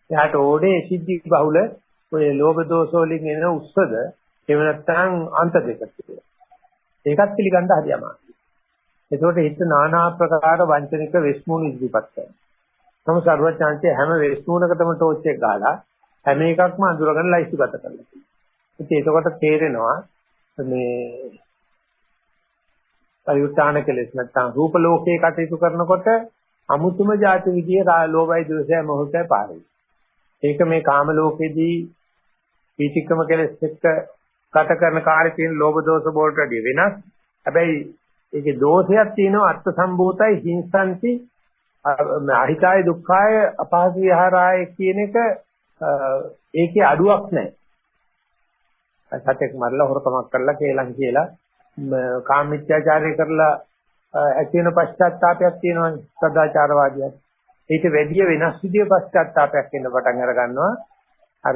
එයාට ඕනේ සිද්ධි බහුල ඔය ලෝභ දෝෂ වලින් එන උස්සද එහෙම නැත්නම් අන්ත දෙක කියලා. ඒකත් පිළිගන්න හරි අමාරුයි. එතකොට හිත নানা ආකාර වංචනික වෙස්මුණු ඉදිරිපත් කරනවා. තම සර්වඥාන්සේ හැම වෙස්මුණකටම ටෝච් එක ගාලා හැම එකක්ම අඳුරගෙන ලයිස්තුගත කරලා තියෙනවා. ඉතින් එතකොට තේරෙනවා මේ පරිඋත්ථාන කෙලෙස් නැත්නම් රූප ලෝකේ කටයුතු කරනකොට අමුතුම જાති විදියේ ලෝභයි දෝෂයි මොහොතයි පාරයි. ඒක මේ කාම ලෝකෙදී පීතික්‍රම කෙලෙස් එක්ක ගත කරන කාර්යයේ තියෙන ලෝභ දෝෂ වලට වඩා වෙනස්. හැබැයි ඒකේ දෝෂයක් තියෙනවා අර්ථ සම්භූතයි හිංසන්ති අහිතාය දුක්ඛාය අපහසු විහාරාය කියන එක ඒකේ අඩුවක් නැහැ. සත්‍යයක් මරලා හොරකමක් කරලා කේලම් කියලා කාමීත්‍යාචාරය කරලා ඇති වෙන පශ්චාත්තාවයක් තියෙනවානේ සදාචාරවාදියා. ඊට වැඩිය වෙනස් විදිය පශ්චාත්තාවයක් එන්න පටන් අර ගන්නවා. අර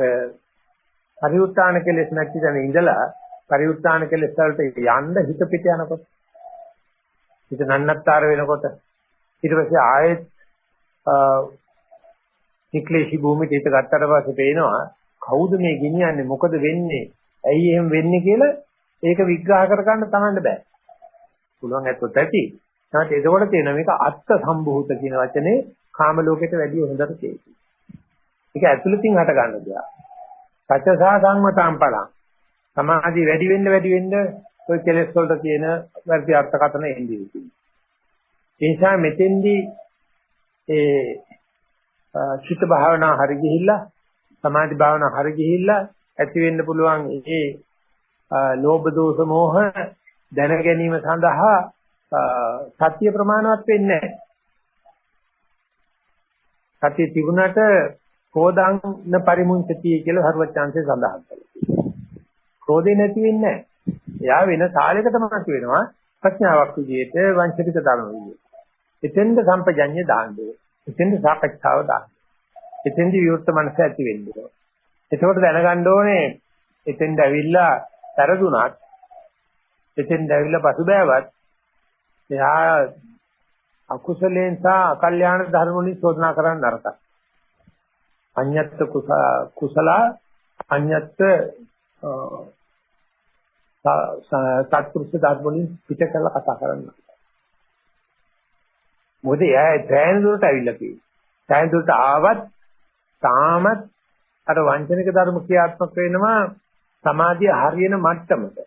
පරිඋත්තාන කෙලෙස් නැති තැන ඉඳලා පරිඋත්තාන කෙලෙස් වලට යන්න හිත පිට යනකොට හිත නන්නත්තර වෙනකොට ඊට පස්සේ ආයෙත් නික්ලේශී භූමියට හිත ගත්තට පස්සේ පේනවා කවුද මේ ගෙනියන්නේ? මොකද වෙන්නේ? ඇයි එහෙම වෙන්නේ කියලා ඒක විග්‍රහ කරගන්න තමන්න බෑ. පුළුවන් ඇත්තොත් ඇති. නැත්නම් එතකොට තියෙන මේක අත්ත් සම්භූත කියන වචනේ කාම ලෝකෙට වැඩිය හොඳට තේරෙයි ඒක ඇතුළතින් හට ගන්න දෙයක්. සත්‍යසා සංවතම් පලං සමාධි වැඩි වෙන්න වැඩි වෙන්න ඔය කෙලෙස් වලට තියෙන වැඩි අර්ථකථන එන්නේ ඉතින් ඒ නිසා මෙතෙන්දී ඒ චිත්ත භාවනා හරි ගිහිල්ලා සමාධි භාවනා හරි ගිහිල්ලා ඇති වෙන්න පුළුවන් ඒ ලෝභ දෝෂ මෝහ දැන ගැනීම සඳහා සත්‍ය ප්‍රමාණවත් වෙන්නේ නැහැ. සත්‍ය තිබුණට කෝදාං න පරිමුංචති කියලා හර්වචාන්සේ සඳහන් කළා. ක්‍රෝධේ නැති වෙන්නේ නැහැ. එයා වෙන සාලයකට මත වෙනවා ප්‍රඥාවක් විදිහට වංශික ධර්ම විදිහට. එතෙන්ද සම්පජඤ්ඤය දාන්නේ. එතෙන්ද සාකච්ඡාව දාන්නේ. එතෙන්ද විවෘත මනස ඇති වෙන්නේ. එතකොට දැනගන්න ඕනේ එතෙන්ද ඇවිල්ලා තරදුනත් එතෙන්ද ඇවිල්ලා පසුබෑවත් එයා අකුසලෙන් සහ අකල්‍යාණ ධර්ම වලින් චෝදනා කරන්න නරකයි. අඤ්ඤත් කුසල අඤ්ඤත් සත්පුරුෂ ධර්ම වලින් පිට කරලා කතා කරන්න. මොකද එයා දැයන දුරට ඇවිල්ලා තියෙන්නේ. දැයන දුරට ආවත් තාමත් අර වංචනික ධර්ම ක්‍රියාත්මක වෙනවා සමාධිය හරියන මට්ටමට.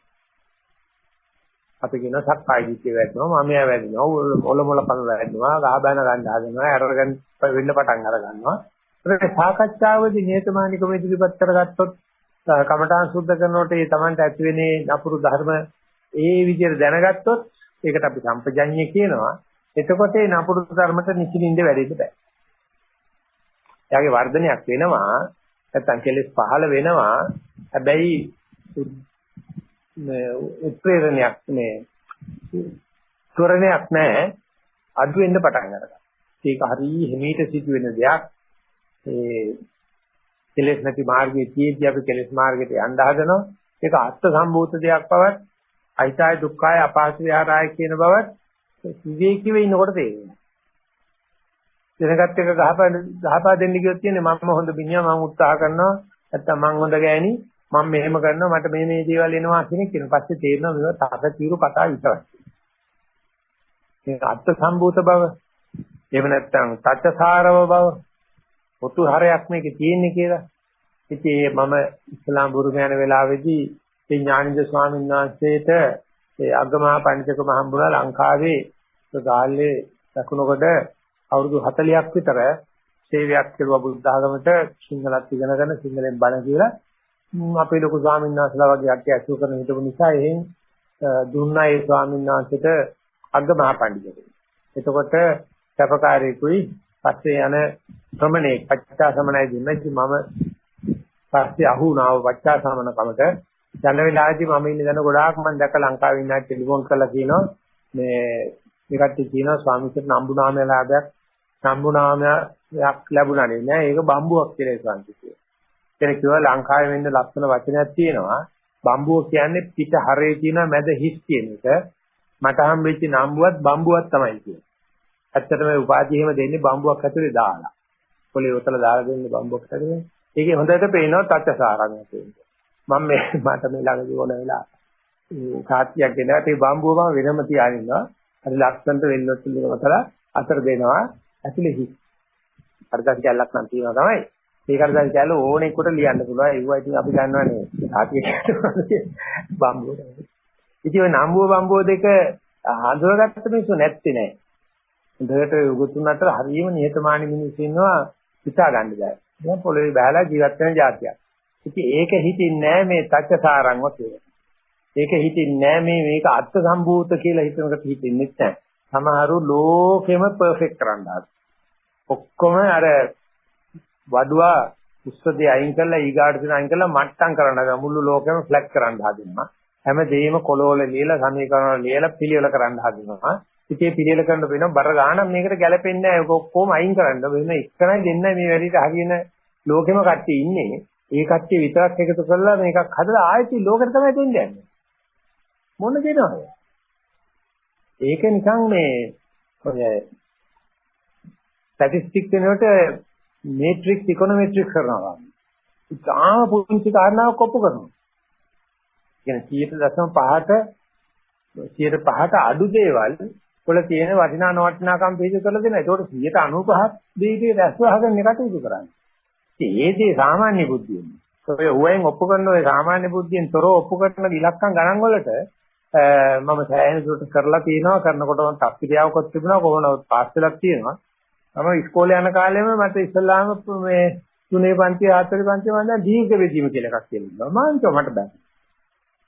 අපි කියන සක්කාය දිට්ඨිය වැඩිනවා මමයා වැඩිනවා ඔල මොල පන වැඩිනවා ගහ බැන ගන්න හදනවා අරගෙන වෙන්න පටන් අර ගන්නවා ඒක සාකච්ඡාවේදී නියතමානිකම ඉදිරිපත් කරගත්තොත් කමඨාන් සුද්ධ කරනකොට ඒ Tamanට ඇති වෙන්නේ නපුරු ධර්ම ඒ විදිහට දැනගත්තොත් ඒකට අපි සම්පජඤ්ඤය කියනවා එතකොට ඒ නපුරු ධර්මත නිසින්ින්ද වැඩෙන්න බෑ. එයාගේ වර්ධනයක් වෙනවා නැත්තම් කෙලෙස් පහළ වෙනවා. හැබැයි උත්ප්‍රේරණයක් මේ ස්වරණයක් නැහැ. අඩු වෙන්න පටන් ගන්නවා. ඒක හරිය හිමීට සිදු වෙන දෙයක්. ඒ කෙලෙස් නැති මාර්ගයේ තියෙද්දි අපි කෙලෙස් මාර්ගයට යන්න හදනවා. ඒක අත්ත් සම්භූත දෙයක් බවත් අයිතාය දුක්ඛාය අපාස විහාරාය කියන බවත් විවේකීව ඉන්නකොට තේරෙනවා. දැනගත් එක ගහපා ගහපා දෙන්න කියොත් කියන්නේ මම හොඳ බිනියා මම උත්සාහ කරනවා නැත්තම් මම හොඳ ගෑණි මම මෙහෙම කරනවා මට මේ මේ දේවල් එනවා කියන කියන පස්සේ තේරෙනවා මේක තාපතිරු කතා විතරයි. මේ අත්ත් සම්භූත බව එහෙම නැත්තම් තත්සාරව බව පොතු හරයක් මේකේ තියෙන්නේ කියලා. ඉතින් මම ඉස්ලාම් බුරුම යන වෙලාවේදී ඒ ඥානිද ස්වාමීන් වහන්සේට ඒ අගමහා පණිතකම හම්බුණා ලංකාවේ ගාල්ලේ දකුණකොට අවුරුදු 40ක් විතර සේවයක් කරුවා බුද්ධ ආගමට සිංහලත් ඉගෙනගෙන සිංහලෙන් බණ කියලා අපේ ලොකු ස්වාමීන් වහන්සේලා වගේ අට්ටි අසු කරන හිටපු නිසා එහෙන් දුන්නා ඒ ස්වාමීන් වහන්සේට අග්ගමහා පඬිතුක. එතකොට සැපකාරීකුයි පස්සේ යන ශ්‍රමණේ පච්චා සමනයි දුන්නේ. මම පස්සේ අහු නාව පච්චා සමන කමට. යන වෙලාවේදී මම ඉන්නේ දැන ගොඩාක් මම දැක ලංකාවේ ඉන්න ටෙලිෆෝන් කරලා කියනවා. මේ මේකට කියනවා ස්වාමීන් නම්බු නාමය ලාභයක්. නම්බු නාමයක් ලැබුණා නේ. ඒක බම්බුවක් කියලා සංකේතය. කෙනෙක් කිව්වා ලංකාවේ වෙන්න ලස්සන වචනයක් තියෙනවා. බම්බුව කියන්නේ පිට හරේ තියෙන මැද හිස් කියන එක. මට හම්බෙච්ච නම්බුවත් බම්බුවක් තමයි කියන්නේ. ඇත්තටම මේ උපාධිය එහෙම දෙන්නේ බම්බුවක් ඇතුලේ දාලා. පොලේ උතල දාලා දෙන්නේ බම්බුවක් ඇතුලේ. ඒකේ හොඳට පේනවා තච්චසාරං කියන්නේ. මම මේ මට මේ ළඟදී ඕන වෙලා ඒ සාත්‍යයක් ගෙනලා ඒ බම්බුව මම වෙනම තියාගෙන ඉන්නවා. හරි ලස්සනට වෙල්ලොත් දෙකවතලා අතර දෙනවා. ඇතුලේ හිස්. අර්ධක් කැලක් නම් තියෙනවා තමයි. ඒකට දැන් කැල ඕනෙකට ලියන්න පුළුවන්. ඒවා ඉතින් අපි ගන්නවනේ. සාත්‍යයක් බම්බුව. ඉතින් ඔය නම්බුව බම්බුව දෙක හඳුනාගත්ත මිනිස්සු නැත්තේ නෑ. හොඳට උගතුන් අතර හරියම නිහතමානී මිනිස්සු ඉන්නවා හිතා ගන්න බෑ. දැන් පොළවේ බහලා ජීවත් වෙන જાතියක්. ඉතින් ඒක හිතින්නේ නෑ මේ තච්චසාරංව කියලා. ඒක හිතින්නේ නෑ මේ මේක අර්ථ සම්භූත කියලා හිතනකට හිතින්නේ නැහැ. සමහරු ලෝකෙම පර්ෆෙක්ට් කරන්න ඔක්කොම අර වඩුවා උස්සදී අයින් කරලා ඊගාට දෙන අයින් කරලා මට්ටම් කරන්න මුළු ලෝකෙම ෆ්ලැග් කරන්න හදනවා. හැමදේම කොලෝල ලියලා සමීකරණ ලියලා පිළිවෙල කරන්න හදනවා. ඉතේ පිළිවෙල කරන්න වෙන බර ගානක් මේකට ගැලපෙන්නේ නැහැ. ඒක ඔක්කොම අයින් කරන්න. වෙන එකනයි දෙන්නයි මේ වැඩිට හරියන ලෝකෙම කට්ටිය ඉන්නේ. ඒ කට්ටිය විතරක් එකතු කරලා මේකක් හදලා ආයෙත් ලෝකෙට තමයි දෙන්නේ. මොන දෙනවද? ඒක නිකන් මේ ඔය ස්ටැටිස්ටික්ස් වෙනකොට මේට්‍රික්ස් ඉකොනොමෙට්‍රික්ස් කරනවා. ඉතාලම පුංචි කාරණාවක් ඔප්පු කරනවා. කියන්නේ 100.5ට 100.5ට අඩු දේවල් වල තියෙන වටිනා නොවටිනාකම් පිළිද කරලා දෙනවා. ඒකට 195ක් දෙවිදේ රැස් වහගෙන කටයුතු කරන්නේ. ඉතින් ඒ දේ සාමාන්‍ය බුද්ධියෙන්. ඔය උවෙන් ඔප්පු කරන ඔය සාමාන්‍ය බුද්ධියෙන් තොරව ඔප්පු කරන ඉලක්කම් ගණන් වලට මම සෑහෙන දුරට කරලා තියෙනවා කරනකොට තප්පිරියාවකොත් තිබුණා කොහොමද පාස් වෙලක් තියෙනවා මම ඉස්කෝලේ යන කාලෙම මට ඉස්ලාම මේ තුනේ පන්ති හතරේ පන්ති මම දැන් දීර්ඝ වෙදීම කියලා එකක් කියනවා මම කිව්වා මට බෑ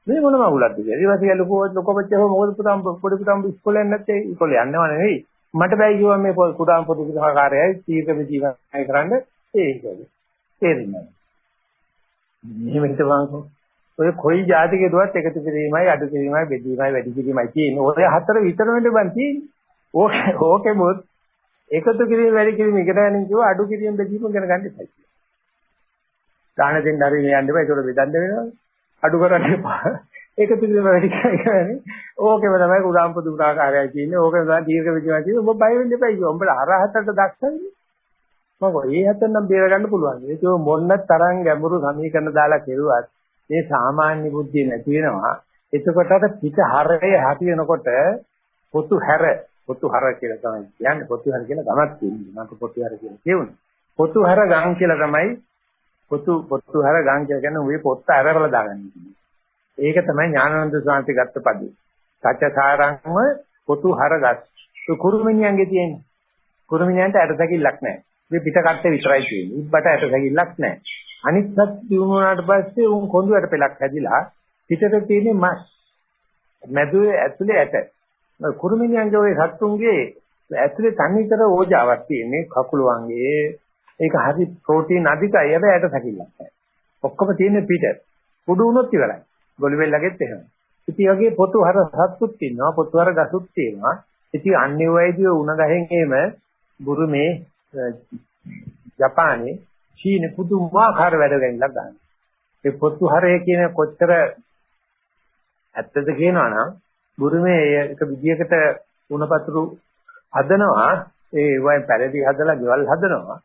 මේ මොනම අවුලක්ද කියලා. ඊට පස්සේ ලොකෝ ලොකෝ බච්චෝ මොකද පුතම් පොඩි පුතම් ඉස්කෝලේ නැත්තේ. ඉස්කෝලේ යන්නව නෙවෙයි. මට බෑ කිව්වා මේ කුඩාම් පොදු විහාරයයි දීර්ඝ වෙදීම කරන්න. ඒකද තේරෙන්නේ මෙහෙම හිතවන්කෝ ඔය කොයි જાතිකේ දුවත් එකතු කිරීමයි අඩු කිරීමයි බෙදීමයි වැඩි කිරීමයි තියෙන්නේ. ඔය හතර විතර වෙන්න බන් තියෙන්නේ. ඕකේ ඕකේ මොත් එකතු කිරීම වැඩි කිරීම ඉගෙන ගන්න කිව්ව අඩු කිරීම බෙදීම ඉගෙන ගන්න එපා. දාන දෙන්න හරි මේ යන්න බෑ. ඒකට බෙදන්න වෙනවා. අඩු කරන්න එපා. එකතු කිරීම වැඩි කරන්නේ ඕකේම තමයි උදාම් පොදු උදාකාරයයි කියන්නේ. ඕකේ තමයි දීර්ඝ විදිහට කියන්නේ. ඔබ බය වෙන්න එපා කිව්වා. උඹලා අරහතට දක්ෂයිනේ. මම ඒ හතෙන් නම් බේර ගන්න පුළුවන්. ඒක මොන්න තරම් ගැඹුරු සමීකරණ දාලා කෙරුවත් මේ සාමාන්‍ය බුද්ධිය නැති වෙනවා. එතකොට අර පිට හරය හැටි වෙනකොට පොතු හැර පොතු හර කියලා තමයි කියන්නේ. පොතු හර කියලා ගමක් තියෙනවා. මම පොතු හර කියලා කියුණා. පොතු හර ගම් කියලා තමයි පොතු පොතු හැර ගාන කියලා කියන්නේ උඹේ පොත්ත අරවලා දාගන්න කියන්නේ. ඒක තමයි ඥානানন্দ සාන්ති ගත්ත පදේ. සත්‍යසාරංම පොතු හරගත්. කුරුමිනියන්ගේ තියෙන්නේ. කුරුමිනියන්ට ඇටසැකිල්ලක් නැහැ. මේ පිට කට්ටේ විතරයි තියෙන්නේ. ඉබ්බට ඇටසැකිල්ලක් නැහැ. අනිත් සත් දිනු වුණාට පස්සේ උන් කොඳුයට පෙලක් හැදිලා පිටට තියෙන්නේ මස්. මැදුවේ ඇතුලේ ඇට. කුරුමිනියන්ගේ ওই සත්තුන්ගේ ඇතුලේ තනිකර ඕජාවක් තියෙන්නේ කකුල වංගේ ඒක හරි ප්‍රෝටීන් අධිකයි හැබැයි ඇට සැකිල්ලක් නැහැ. ඔක්කොම තියෙන්නේ පිට. කුඩු වුණොත් ඉවරයි. ගොළුවෙල්ලගෙත් එහෙම. ඉතින් වගේ පොතු හර සත්තුත් ඉන්නවා පොතු හර ගසුත් තියෙනවා. ඉතින් අන්නේ වයිදී උණ ගහෙන් එහෙම බුරුමේ ජපානයේ චීන පුදුමාකාර වැඩ ගැනීමක් ගන්නවා. ඒ පොතු හරය කියන කොච්චර ඇත්තද කියනවා නම් බුරුමේ එක විදියකට උණපතුරු හදනවා ඒ වයින් පැරදි හදලා ගෙවල් හදනවා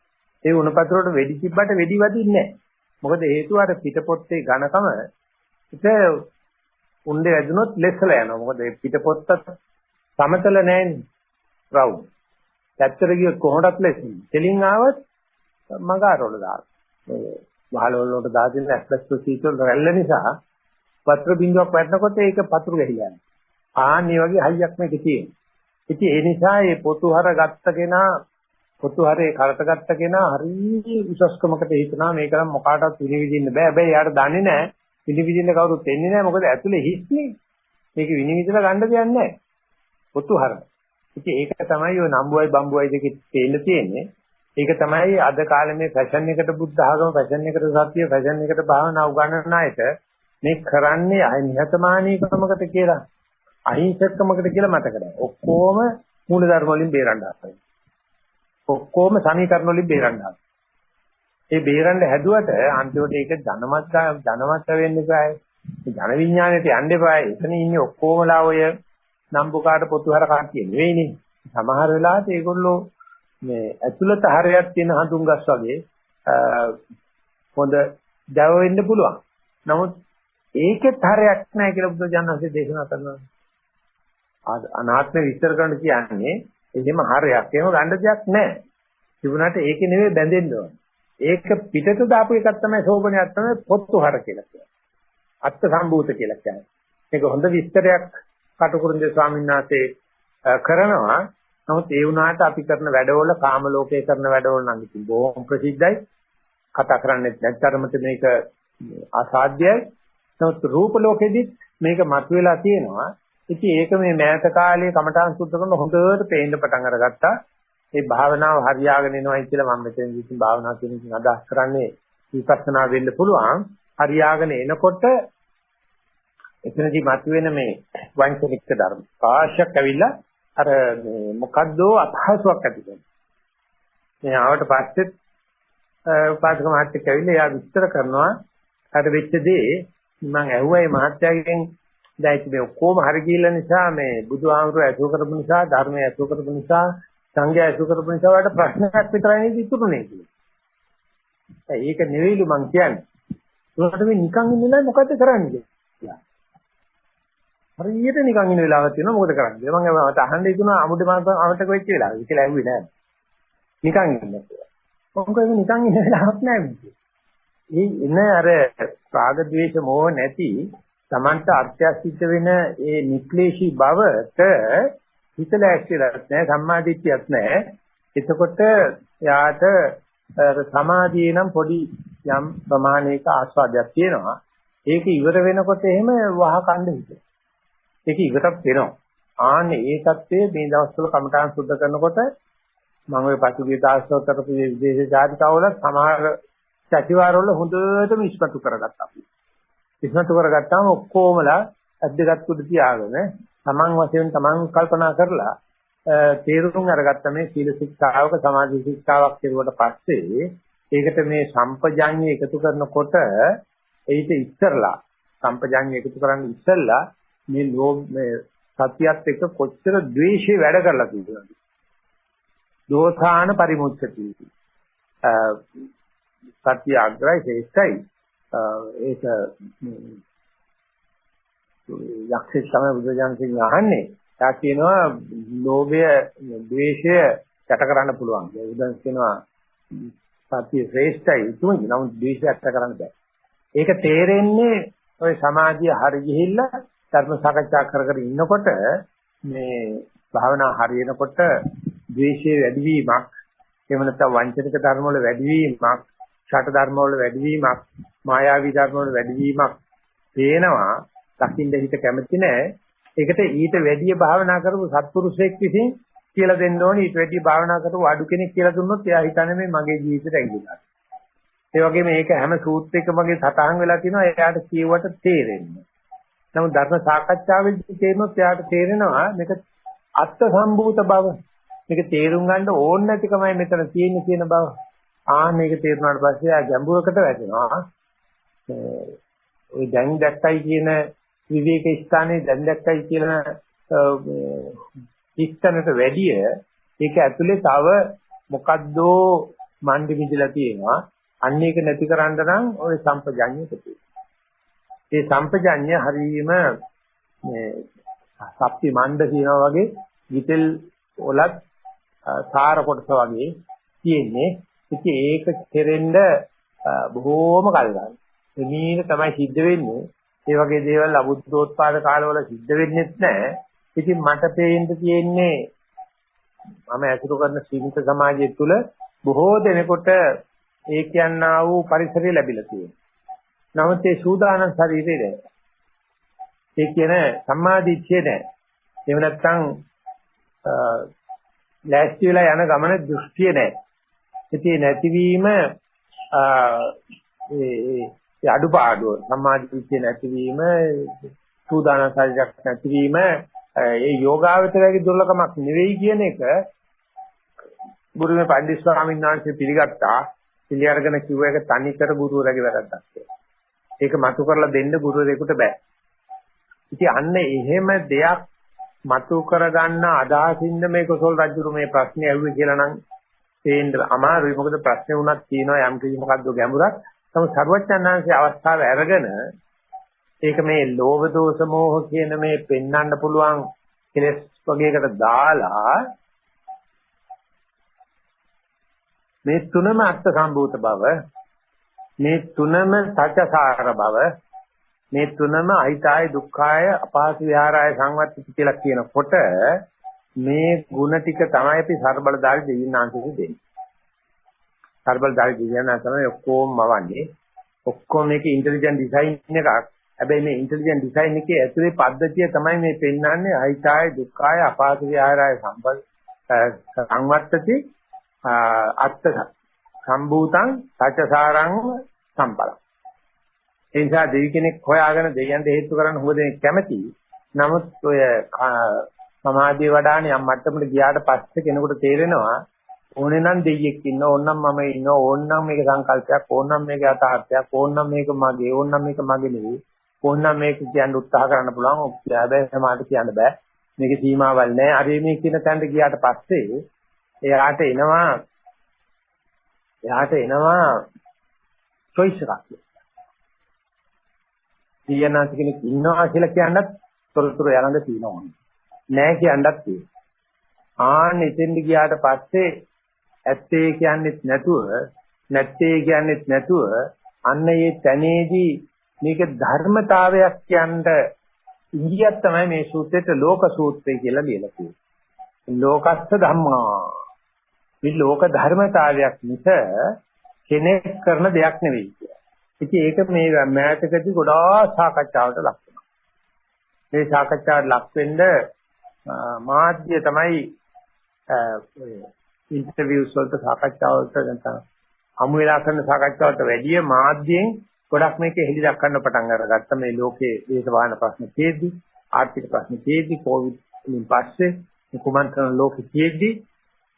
ඒ උණපතුරු වලට වෙඩි තිබ්බට වෙඩි වදින්නේ නැහැ. මොකද හේතුව අර පිටපොත්තේ ඝනකම ඒක උණ්ඩේ වැදුනොත් ලෙස්සලා යනවා. මොකද ඒ පිටපොත්ත සමතල නැහැනේ. රවුම්. පැත්තට ගියොත් කොහොමදත් ලෙසින්. තෙලින් ආවත් මගාරවල දානවා. මේ වහල වලට දාදින්න ඇස්බස්ටෝ සීට් වල රැල්ල නිසා පත්‍ර බින්දුවක් වැටෙනකොට ඒක පතුරු ගහිලා යනවා. ආන්නේ වගේ හයියක් මේකේ තියෙනවා. ඉතින් ඒ නිසා මේ පොතුහර ගත්ත කෙනා පොතුහරේ කරට ගත්ත කෙනා හරිය උසස්කමකට හිතනවා මේක නම් මොකාටවත් විනිවිදින්න බෑ. හැබැයි යාට දන්නේ නැහැ විනිවිදින්න කවුරුත් එන්නේ නැහැ. මොකද ඇතුලේ හිස්නේ. මේක විනිවිදලා ගන්න දෙයක් නැහැ. පොතුහර. ඉතින් ඒක තමයි ඔය නම්බුවයි බම්බුවයි දෙකේ තේන්න තියෙන්නේ. ඒක තමයි අද කාලේ මේ ෆැෂන් එකට බුද්ධ ආගම ෆැෂන් එකට සත්‍ය ෆැෂන් එකට භාවනා උගන්වන අයට මේ කරන්නේ අය නිහතමානීකමකට කියලා අහිංසකකමකට කියලා මතක නැහැ. ඔක්කොම මූල ධර්ම වලින් බේරන්න හදනවා. ඔක්කොම සමීකරණ වලින් බේරන්න හදනවා. ඒ බේරන්න හැදුවට අන්තිමට ඒක ජනමත් ජනමත් වෙන්න එපායි. ජන විඥාණයට යන්න එපායි. එතන ඉන්නේ ඔක්කොමලා ඔය නම්බුකාට පොතුහර කට්ටිය නෙවෙයිනේ. සමහර වෙලාවට ඒගොල්ලෝ මේ ඇතුළත හරයක් තියෙන හඳුන්ගස් වගේ හොඳ දව වෙන්න පුළුවන්. නමුත් ඒකෙත් හරයක් නැහැ කියලා බුදුජානකසේ දේශනා කරනවා. අනාත්ම විස්තර කරන්න කියන්නේ එහෙම හරයක්. එහෙම ගන්න දෙයක් නැහැ. තිබුණාට ඒකේ නෙවෙයි බැඳෙන්න ඕන. ඒක පිටත දාපු එකක් තමයි සෝබනයක් තමයි පොත්තුහර කියලා කියන්නේ. අත්ත සම්භූත කියලා කියන්නේ. මේක හොඳ විස්තරයක් කටුකුරුන්දේ ස්වාමීන් වහන්සේ කරනවා. නමුත් ඒ වුණාට අපි කරන වැඩවල කාම ලෝකේ කරන වැඩවල නම් ඉතින් බොහොම ප්‍රසිද්ධයි. කතා කරන්නේ නැත්තරමත මේක අසාධ්‍යයි. නමුත් රූප ලෝකෙදිත් මේක මතුවලා තියෙනවා. ඉතින් ඒක මේ මෑත කාලේ කමඨාන් සුද්ධ කරන හොඳට පේන්න පටන් අරගත්තා. මේ භාවනාව හරියාගෙන එනවයි කියලා මම මෙතන ඉතින් භාවනා කියන එක අදහස් කරන්නේ විපස්සනා වෙන්න පුළුවන්. හරියාගෙන එනකොට එතනදී මතුවෙන මේ වංචනික ධර්ම කාශ්‍යයක් ඇවිල්ලා අර මේ මොකද්දෝ අපහසුයක් ඇති කරනවා. මේ ආවට පස්සෙත් උපාසක මහත්තයෙක් ඇවිල්ලා එයා විස්තර කරනවා අර වෙච්ච දේ මම ඇහුවා මේ මහත්තයාගෙන් දැන් මේ ඔක්කොම හරි කියලා නිසා මේ බුදුහාමුදුරුවෝ ඇසුර කරපු නිසා ධර්මය ඇසුර කරපු නිසා සංඝය ඇසුර කරපු නිසා වට ප්‍රශ්නයක් විතරයි නේද ඉතුරුනේ කියලා. ඒක නෙවෙයිලු මං කියන්නේ. ඒකට මේ නිකන් ඉන්නේ නැහැ මොකද්ද කරන්නේ කියලා. හරියට නිකන් ඉන්න වෙලාවක් තියෙනවා මොකද කරන්නේ? මම මට අහන්න ඉතුණා අමුඩේ මම අමතක වෙච්ච වෙලාව. ඒක ලැබුවේ නෑ. නිකන් ඉන්න කියලා. මොකද නිකන් ඉන්න වෙලාවක් නෑ මේක. ඒ ඉන්න අර රාග ద్వේෂ මෝහ නැති Tamanta අත්‍යසිත වෙන ඒ නික්ලේශී බවට හිතලා ඇක්ටිලක් නැහැ සම්මාදිට්ඨියක් නැහැ. එතකොට යාට සමාධිය නම් පොඩි යම් ප්‍රමාණයක ආස්වාදයක් තියෙනවා. ඒක ඉවර වෙනකොට එහෙම වහකණ්ඩ හිතේ. ඒක ඉවරක් වෙනවා. ආන්නේ ඒ தත්ත්වය මේ දවස්වල කමඨාන් සුද්ධ කරනකොට මම ওই පසුගිය දාස්වල කරපු විදේශ ජාතිකාවල සමහර සැටිවාරවල හොඳටම ඉස්පතු කරගත්තා අපි. ඉස්මතු කරගත්තාම ඔක්කොමලා අද්දගත් කුඩ තියාගෙන තමන් වශයෙන් තමන් කල්පනා කරලා තේරුම් අරගත්ත මේ සීල ශික්ෂාවක සමාධි ශික්ෂාවක් කෙරුවට පස්සේ ඒකට මේ සම්පජාඤ්ඤය එකතු කරනකොට ඒිට ඉස්සරලා සම්පජාඤ්ඤය එකතු කරන්න ඉස්සරලා මේ ලෝභ මේ සත්‍යයත් එක්ක කොච්චර ද්වේෂය වැඩ කරලා තියෙනවද? දෝසාන පරිමුච්ඡති. සත්‍ය අග්‍රයි ශ්‍රේෂ්ඨයි. ඒක යක්ෂ තමයි බුදුජානකයන් අහන්නේ. යා කියනවා ලෝභය, ද්වේෂය යට කරන්න පුළුවන්. උදාහරණ කියනවා සත්‍ය ශ්‍රේෂ්ඨයි. තුමුයි නමුත් ද්වේෂය යට කරන්න බෑ. ඒක තේරෙන්නේ ඔය සමාධිය හරි ගිහිල්ලා ධර්ම සාකච්ඡා කර කර ඉන්නකොට මේ භාවනා හරියනකොට ද්වේෂයේ වැඩිවීමක් එහෙම නැත්නම් වංචනික ධර්ම වල වැඩිවීමක් ෂට ධර්ම වල වැඩිවීමක් මායාවී ධර්ම වල වැඩිවීමක් පේනවා දකින්න හිත කැමති නැහැ ඒකට ඊට වැඩිය භාවනා කරපු සත්පුරුෂයෙක් විසින් කියලා දෙන්න ඕනේ ඊට වැඩිය භාවනා කරපු අඩු කෙනෙක් කියලා දුන්නොත් එයා හිතන්නේ මේ මගේ ජීවිතේට ඇඟිලා ඒ වගේම මේක හැම සූත්‍රයකම වගේ සටහන් වෙලා තියෙනවා එයාට කියවට තේරෙන්නේ නමුත් ධර්ම සාකච්ඡාවේදී තේරෙනොත් එයාට තේරෙනවා මේක අත්ත් සම්භූත බව. මේක තේරුම් ගන්න ඕන නැතිකමයි මෙතන තියෙන්නේ කියන බව. ආ මේක තේරුණාට පස්සේ ආ ගැඹුරකට වැටෙනවා. ඔය දැන් දැක්කයි කියන විවේක ස්ථානයේ දැන් දැක්කයි කියන ඉස්තනට වැඩිය ඒක ඇතුලේ තව මොකද්ද මණ්ඩි මිදලා තියෙනවා. අන්න ඒක නැති කරන්න නම් ওই සම්පජඤ්ඤය තියෙනවා ඒ සම්පජඤ්ඤය හරීම මේ සප්ති මණ්ඩ කියනවා වගේ විතෙල් ඔලත් සාර කොටස වගේ තියෙන්නේ. ඉතින් ඒක කෙරෙන්න බොහෝම කල් ගන්නවා. එමීන තමයි සිද්ධ වෙන්නේ. ඒ වගේ දේවල් අබුද්ධෝත්පාද කාලවල සිද්ධ වෙන්නේ නැහැ. ඉතින් මට පේන්න තියෙන්නේ මම ඇසුරු කරන සීමිත සමාජය තුළ බොහෝ දෙනෙකුට ඒ කියනා වූ පරිසරය ලැබිලා තියෙනවා. නමුත් ඒ සූදානම් ශරීරේ නැහැ. ඒ කියන සම්මාදිච්ඡේ නැහැ. එහෙම නැත්නම් ලෑස්ති වෙලා යන ගමන දෘෂ්ටිය නැහැ. ඉතින් නැතිවීම ඒ අඩුපාඩුව සම්මාදිට්ඨිය නැතිවීම සූදානම් ශරීරයක් නැතිවීම ඒ යෝගාවචරයේ දුර්ලභමක් නෙවෙයි කියන එක බුදුමේ පණ්ඩිත ස්වාමීන් වහන්සේ පිළිගත්තා. පිළි අරගෙන කිව්ව එක තනිකර ගුරුවරයාගේ වැරද්දක් කියලා. ඒක මතු කරලා දෙන්න ගුරුවරයෙකුට බෑ. ඉතින් අන්න එහෙම දෙයක් මතු කරගන්න අදහසින්ද මේ කොසල් රජුරු මේ ප්‍රශ්නේ ඇහුවේ කියලා නම් තේන්න අමාරුයි. මොකද ප්‍රශ්නේ උනත් තියෙනවා යම් කිසි මොකද්ද ගැඹුරක්. නමුත් සර්වඥාන්සේ අවස්ථාව අරගෙන ඒක මේ ලෝභ දෝෂ මෝහ කියන මේ පෙන්වන්න පුළුවන් කෙලස් වගේකට දාලා මේ තුනම අර්ථ සම්භූත බව මේ තුනම සත්‍යසාර බව මේ තුනම අහිතාය දුක්ඛාය අපාස විහාරාය සංවත්ති කියලා කියනකොට මේ ಗುಣ ටික තමයි අපි ਸਰබලදාරි දෙවියන් ආශිර්වාද දෙන්නේ. ਸਰබලදාරි දෙවියන්ාන්ත තමයි ඔක්කොම මවන්නේ. ඔක්කොම මේක ඉන්ටෙලිජන්ට් ඩිසයින් එකක්. හැබැයි මේ ඉන්ටෙලිජන්ට් ඩිසයින් එකේ ඇතුලේ පද්ධතිය තමයි මේ පෙන්වන්නේ අහිතාය දුක්ඛාය අපාස විහාරාය සම්බල් සංවත්තති අත්ත සම්භූතං සත්‍යසාරං සම්පලං ඒ නිසා දෙවි කෙනෙක් හොයාගෙන දෙයයන්ට හේතු කරන්න හොඳ දෙයක් කැමති. නමුත් ඔය සමාධිය වඩාන යම් මට්ටමකට ගියාට පස්සේ කෙනෙකුට තේරෙනවා ඕනේ නම් දෙයියෙක් ඉන්න ඕනනම් මම ඉන්න ඕනනම් මේක සංකල්පයක් ඕනනම් මේක යථාර්ථයක් ඕනනම් මේක මගේ ඕනනම් මේක මගේ නෙවෙයි. ඕනනම් මේක කියන්න උත්සාහ කරන්න පුළුවන්. හැබැයි සමාට කියන්න බෑ. මේක සීමාවල් නෑ. අර මේ කියන තැනට ගියාට පස්සේ එයාට එනවා එයාට එනවා choice එකක්. සීයනාත් කෙනෙක් ඉන්නවා කියලා කියන්නත් තොරතුරු යනද තියෙනවා. නෑ කියන්නත් තියෙනවා. ආන්න එතෙන්ද ගියාට පස්සේ ඇත්තේ කියන්නෙත් නැතුව නැත්තේ කියන්නෙත් නැතුව අන්න ඒ තැනේදී මේක ධර්මතාවයක් කියන්න ඉංගියක් තමයි මේ සූත්‍රයට ලෝක සූත්‍රය කියලා ලියලා තියෙන්නේ. ලෝකස්ස ධම්මා. මේ ලෝක ධර්මතාවයක් මිස කෙනෙක් කරන දෙයක් නෙවෙයි කියලා. ඉතින් ඒක මේ මෑතකදී ගොඩාක් සාකච්ඡාවට ලක් වෙනවා. මේ සාකච්ඡාවට ලක් වෙන්න මාධ්‍ය තමයි ඉන්ටර්විව්ස් වලට සාකච්ඡාවලට නැත්නම් හමු වෙලා කරන සාකච්ඡාවට වැඩිය මාධ්‍යයෙන් ගොඩක් මේක හෙළි දක්වන්න පටන් අරගත්ත මේ ලෝකයේ දේශපාලන ප්‍රශ්න තියෙද්දි ආර්ථික ප්‍රශ්න තියෙද්දි කොවිඩ් වලින් පස්සේ කුමන්ත්‍රණ ලෝකෙ තියෙද්දි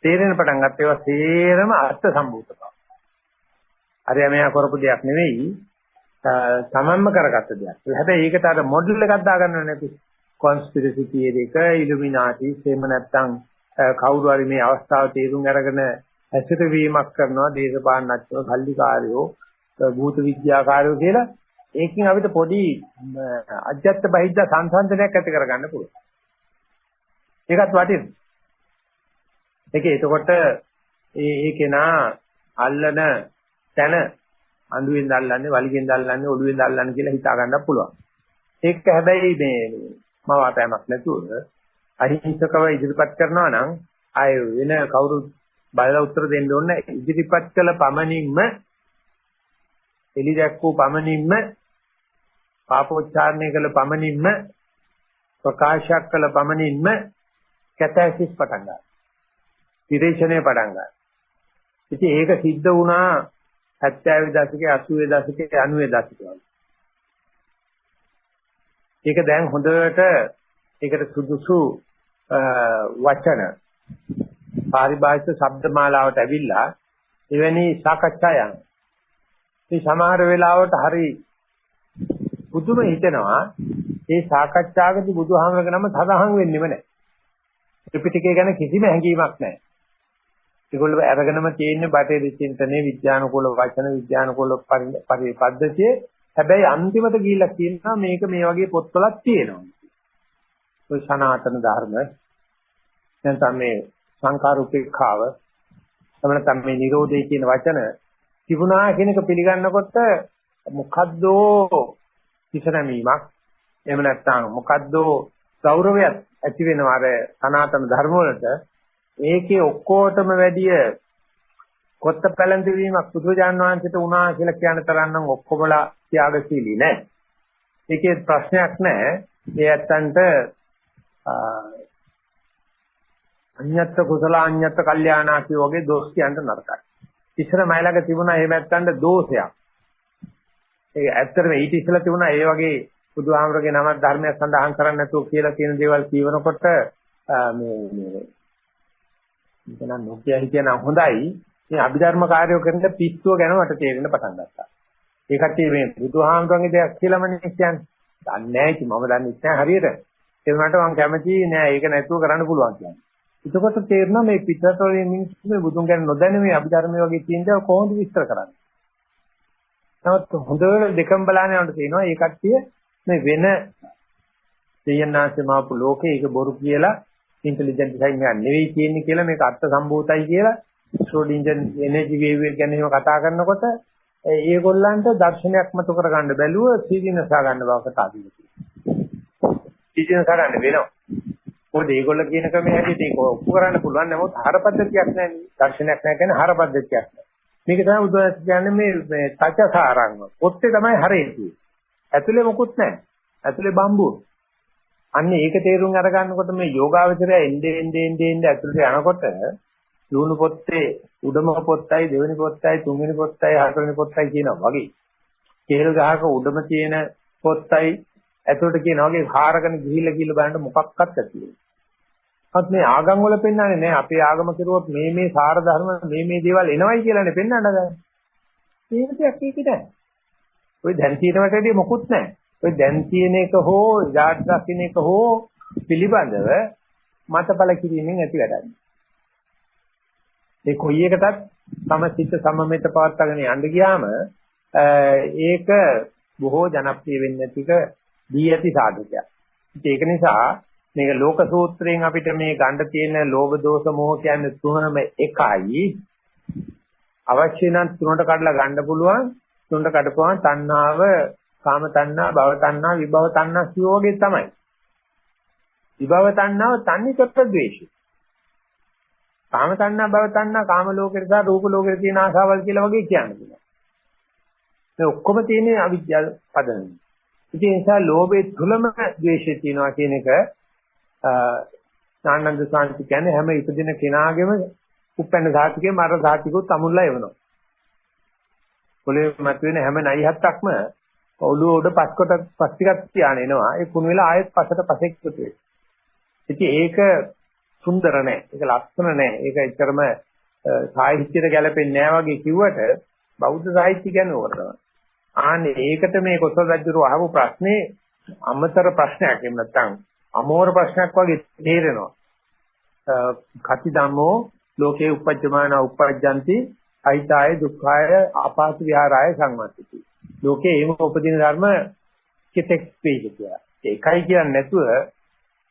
තේරෙන පටන් ගත්ත ඒවා සේරම අර්ථ සම්භූත බව. අරය මෙයා කරපු දෙයක් නෙවෙයි තමන්ම කරගත්ත දෙයක්. හැබැයි ඒකට අර මොඩල් එකක් දාගන්න නැති කොන්ස්පිරසි තියරි එක ඉලුමිනාටි එහෙම නැත්නම් කවුරු හරි මේ අවස්ථාව තේරුම් අරගෙන හැසිරවීමක් කරනවා දේශපාලනඥයෝ කල්ලිකාරයෝ භූත විද්‍යාකාරයෝ කියලා ඒකෙන් අපිට පොඩි අජත්ත බහිද්ද සංසන්දනයක් ඇති කරගන්න පුළුවන්. ඒකත් වටිනවා. ඒක එතකොට ඒ ඒ කෙනා අල්ලන තැන අඳුවෙන් දැල්ලන්නේ වලිගෙන් දැල්ලන්නේ ඔළුවෙන් දැල්ලන්නේ කියලා හිතා ගන්නත් පුළුවන්. ඒක හැබැයි මේ මවාපෑමක් නැතුව අහිංසකව ඉදිරිපත් කරනවා නම් ආය වෙන කවුරු බලලා උත්තර දෙන්න ඕනේ ඉදිරිපත් කළ පමණින්ම එලි දැක්වූ පමණින්ම පාපෝච්චාරණය කළ පමණින්ම ප්‍රකාශයක් කළ පමණින්ම කැතැසිස් පටන් ගන්නවා. විරේචනය පටන් ගන්නවා. ඉතින් ඒක සිද්ධ වුණා 70 දශකයේ 80 දශකයේ 90 දශකයේ. ඒක දැන් හොඳට ඒකට සුදුසු වචන පාරිභාෂික ශබ්ද මාලාවට ඇවිල්ලා එවැනි සාකච්ඡා යන. මේ සමහර වෙලාවට හරි පුදුම හිතෙනවා මේ සාකච්ඡාවකදී බුදුහාමරගේ නම සඳහන් වෙන්නෙම නැහැ. ත්‍රිපිටකය ගැන කිසිම හැඟීමක් නැහැ. ඒගොල්ලෝ අරගෙනම තියෙන්නේ බටේ චින්තනයේ විද්‍යානුකූල වචන විද්‍යානුකූල පද්ධතිය. හැබැයි අන්තිමට ගිහිල්ලා කියනවා මේක මේ වගේ පොත්වලක් තියෙනවා. ඔය සනාතන ධර්ම නැත්නම් මේ සංකාර උපේක්ඛාව තමයි තමයි නිරෝධය කියන වචන තිබුණා කියන එක පිළිගන්නකොට මොකද්දෝ කිසනමීමක් එහෙම නැත්නම් මොකද්දෝ ගෞරවයක් ඇති වෙනවා අර සනාතන ධර්ම වලට ඒකේ ඔක්කොටම වැඩිය කොත්ත පැලඳවීමක් බුදුජාන් වහන්සේට වුණා කියලා කියන තරම් නම් ඔක්කොමලා ත්‍යාගශීලී නෑ. ඒකේ ප්‍රශ්නයක් නෑ. මේ ඇත්තන්ට අඤ්ඤත්ත කුසල අඤ්ඤත්ත කල්යාණා කිය වගේ දොස් කියන්න නරකයි. ඉස්සර මයිලක තිබුණා එහෙම නැත්තඳ දෝෂයක්. ඒ ඇත්තටම ඊට ඉස්සලා තිබුණා ඒ වගේ බුදුහාමරගේ නමක් ධර්මයක් සඳහන් කරන්නේ නැතුව කියලා තියෙන දේවල් කියවනකොට මේ මේ මෙතන නොකිය හිටියනම් හොඳයි මේ අභිධර්ම කාර්යය කරන පිස්සුව ගැන මට තේරෙන්න පටන් ගත්තා. ඒ කට්ටිය මේ බුදුහාමරගේ දෙයක් කියලාමනේ කියන්නේ. දන්නේ නැහැ ඉතින් මම දන්නේ නැහැ හරියට. ඒ වුණාට මම කැමති නෑ ඒක නැතුව කරන්න පුළුවන් කියන්නේ. එතකොට තේරෙනවා මේ පිටරටවලින් මිනිස්සු මේ බුදුන් ගැන නොදැන මේ අභිධර්ම වගේ තියෙන දේ කොහොමද විස්තර කරන්නේ. නමුත් හොඳට දෙකම බලන්න යනකොට තේනවා මේ කට්ටිය මේ වෙන දෙයන්නාසේ මාපු ලෝකේ ඒක බොරු කියලා ඉන්ටෙලිජන්ට් ඩිසයින් එක නෙවෙයි කියන්නේ කියලා මේක අර්ථ සම්භූතයි කියලා ෂෝඩින්ජන් එනර්ජි වේව් එක ගැන එහෙම කතා කරනකොට ඒගොල්ලන්ට දර්ශනයක් මතු කරගන්න බැලුව සීදීනසා ගන්න බවකට අදිනවා. සීදීනසා ගන්න වෙනවා. මොකද ඒගොල්ලෝ කියන ක්‍රමයේ හැටියට ඒක ඔප්පු කරන්න පුළුවන් නමුත් හර පද්ධතියක් නැහැ දර්ශනයක් නැහැ කියන්නේ හර පද්ධතියක් නැහැ. මේක තමයි බුදුරජාණන් කියන්නේ මේ මේ තචසාරංග. පොත්තේ තමයි හරේ තියෙන්නේ. ඇතුලේ මොකුත් නැහැ. ඇතුලේ බම්බුව. අන්න ඒක තේරුම් අරගන්නකොට මේ යෝගාවචරය එnde ende ende ende ඇතුලට යනකොට ලුණු පොත්තේ උඩම පොත්තයි දෙවෙනි පොත්තයි තුන්වෙනි පොත්තයි හතරවෙනි පොත්තයි කියනවා වගේ. කේල් ගහක උඩම තියෙන පොත්තයි ඇතුලට කියනවා වගේ හාරගෙන ගිහිල්ලා ගිහිල්ලා බලන්න මොකක්වත් ඇති නමුත් මේ ආගම් වල පෙන්වන්නේ නැහැ අපේ ආගම කෙරුවොත් මේ මේ සාර ධර්ම මේ මේ දේවල් එනවයි කියලානේ පෙන්වන්න ගන්නේ. මේක දෙයක් ඒකද? ඔය දැන් තියෙනවට වැඩිය මොකුත් නැහැ. ඔය දැන් තියෙන එක හෝ ඉඩාට දකින්න එක හෝ පිළිබඳව මතපල කිරීමෙන් ඇති වැඩක්. ඒ කොයි එකටත් සමසිත සමමෙත පවත්වාගෙන යන්න ගියාම ඒක බොහෝ ජනප්‍රිය වෙන්නේ නැතික දී ඇති සාධකයක්. ඒක නිසා මේක ලෝක සූත්‍රයෙන් අපිට මේ ගන්න තියෙන ලෝභ දෝෂ මොහ කියන්නේ තුනම එකයි. අවශ්‍ය නම් තුනට කඩලා ගන්න පුළුවන්. තුනට කඩපුවාම තණ්හාව, කාම තණ්හා, භව තණ්හා, විභව තණ්හා කියෝගේ තමයි. විභව තණ්හාව තන්නේ කොට ද්වේෂය. කාම තණ්හා, භව තණ්හා, කාම ලෝකෙට සහ රූප ලෝකෙට තියෙන ආශාවල් කියලා වගේ කියන්නේ. මේ ඔක්කොම තියෙන්නේ අවිද්‍යාව පදනම. ඉතින් ඒ නිසා ලෝභයේ තුලම ද්වේෂය තියෙනවා කියන එක ආනන්ද සාන්ති කියන්නේ හැම ඉපදින කෙනාගේම උපැන්න සාතිකේ මර සාතිකුත් අමුල්ලා එවනවා. පොළේ මතුවෙන හැම නයි හත්තක්ම ඔළුව උඩ පස්කොට පස් ටිකක් තියාන එනවා. ඒ කුණු වෙලා ආයෙත් පසට පසෙක් පුතු වෙයි. ඉතින් ඒක සුන්දර නැහැ. ඒක ලස්සන නැහැ. ඒක ඇත්තටම සාහිත්‍යයට ගැලපෙන්නේ නැහැ වගේ කිව්වට බෞද්ධ සාහිත්‍ය කියන්නේ ඕක තමයි. ආන්නේ ඒකට මේ කොසල් රජුරු අහපු ප්‍රශ්නේ අමතර ප්‍රශ්නයක් එහෙම නැත්නම් අමෝර ප්‍රශ්නයක් වගේ තේරෙනවා. කති ධම්මෝ ලෝකේ උපජ්ජමාන උපජ්ජಂತಿ අයිතාය දුක්ඛාය ආපාත විහාරාය සංවත්ති. ලෝකේ එහෙම උපදින ධර්ම කෙතෙක් වේද කියලා. ඒකයි කියන්නේ නැතුව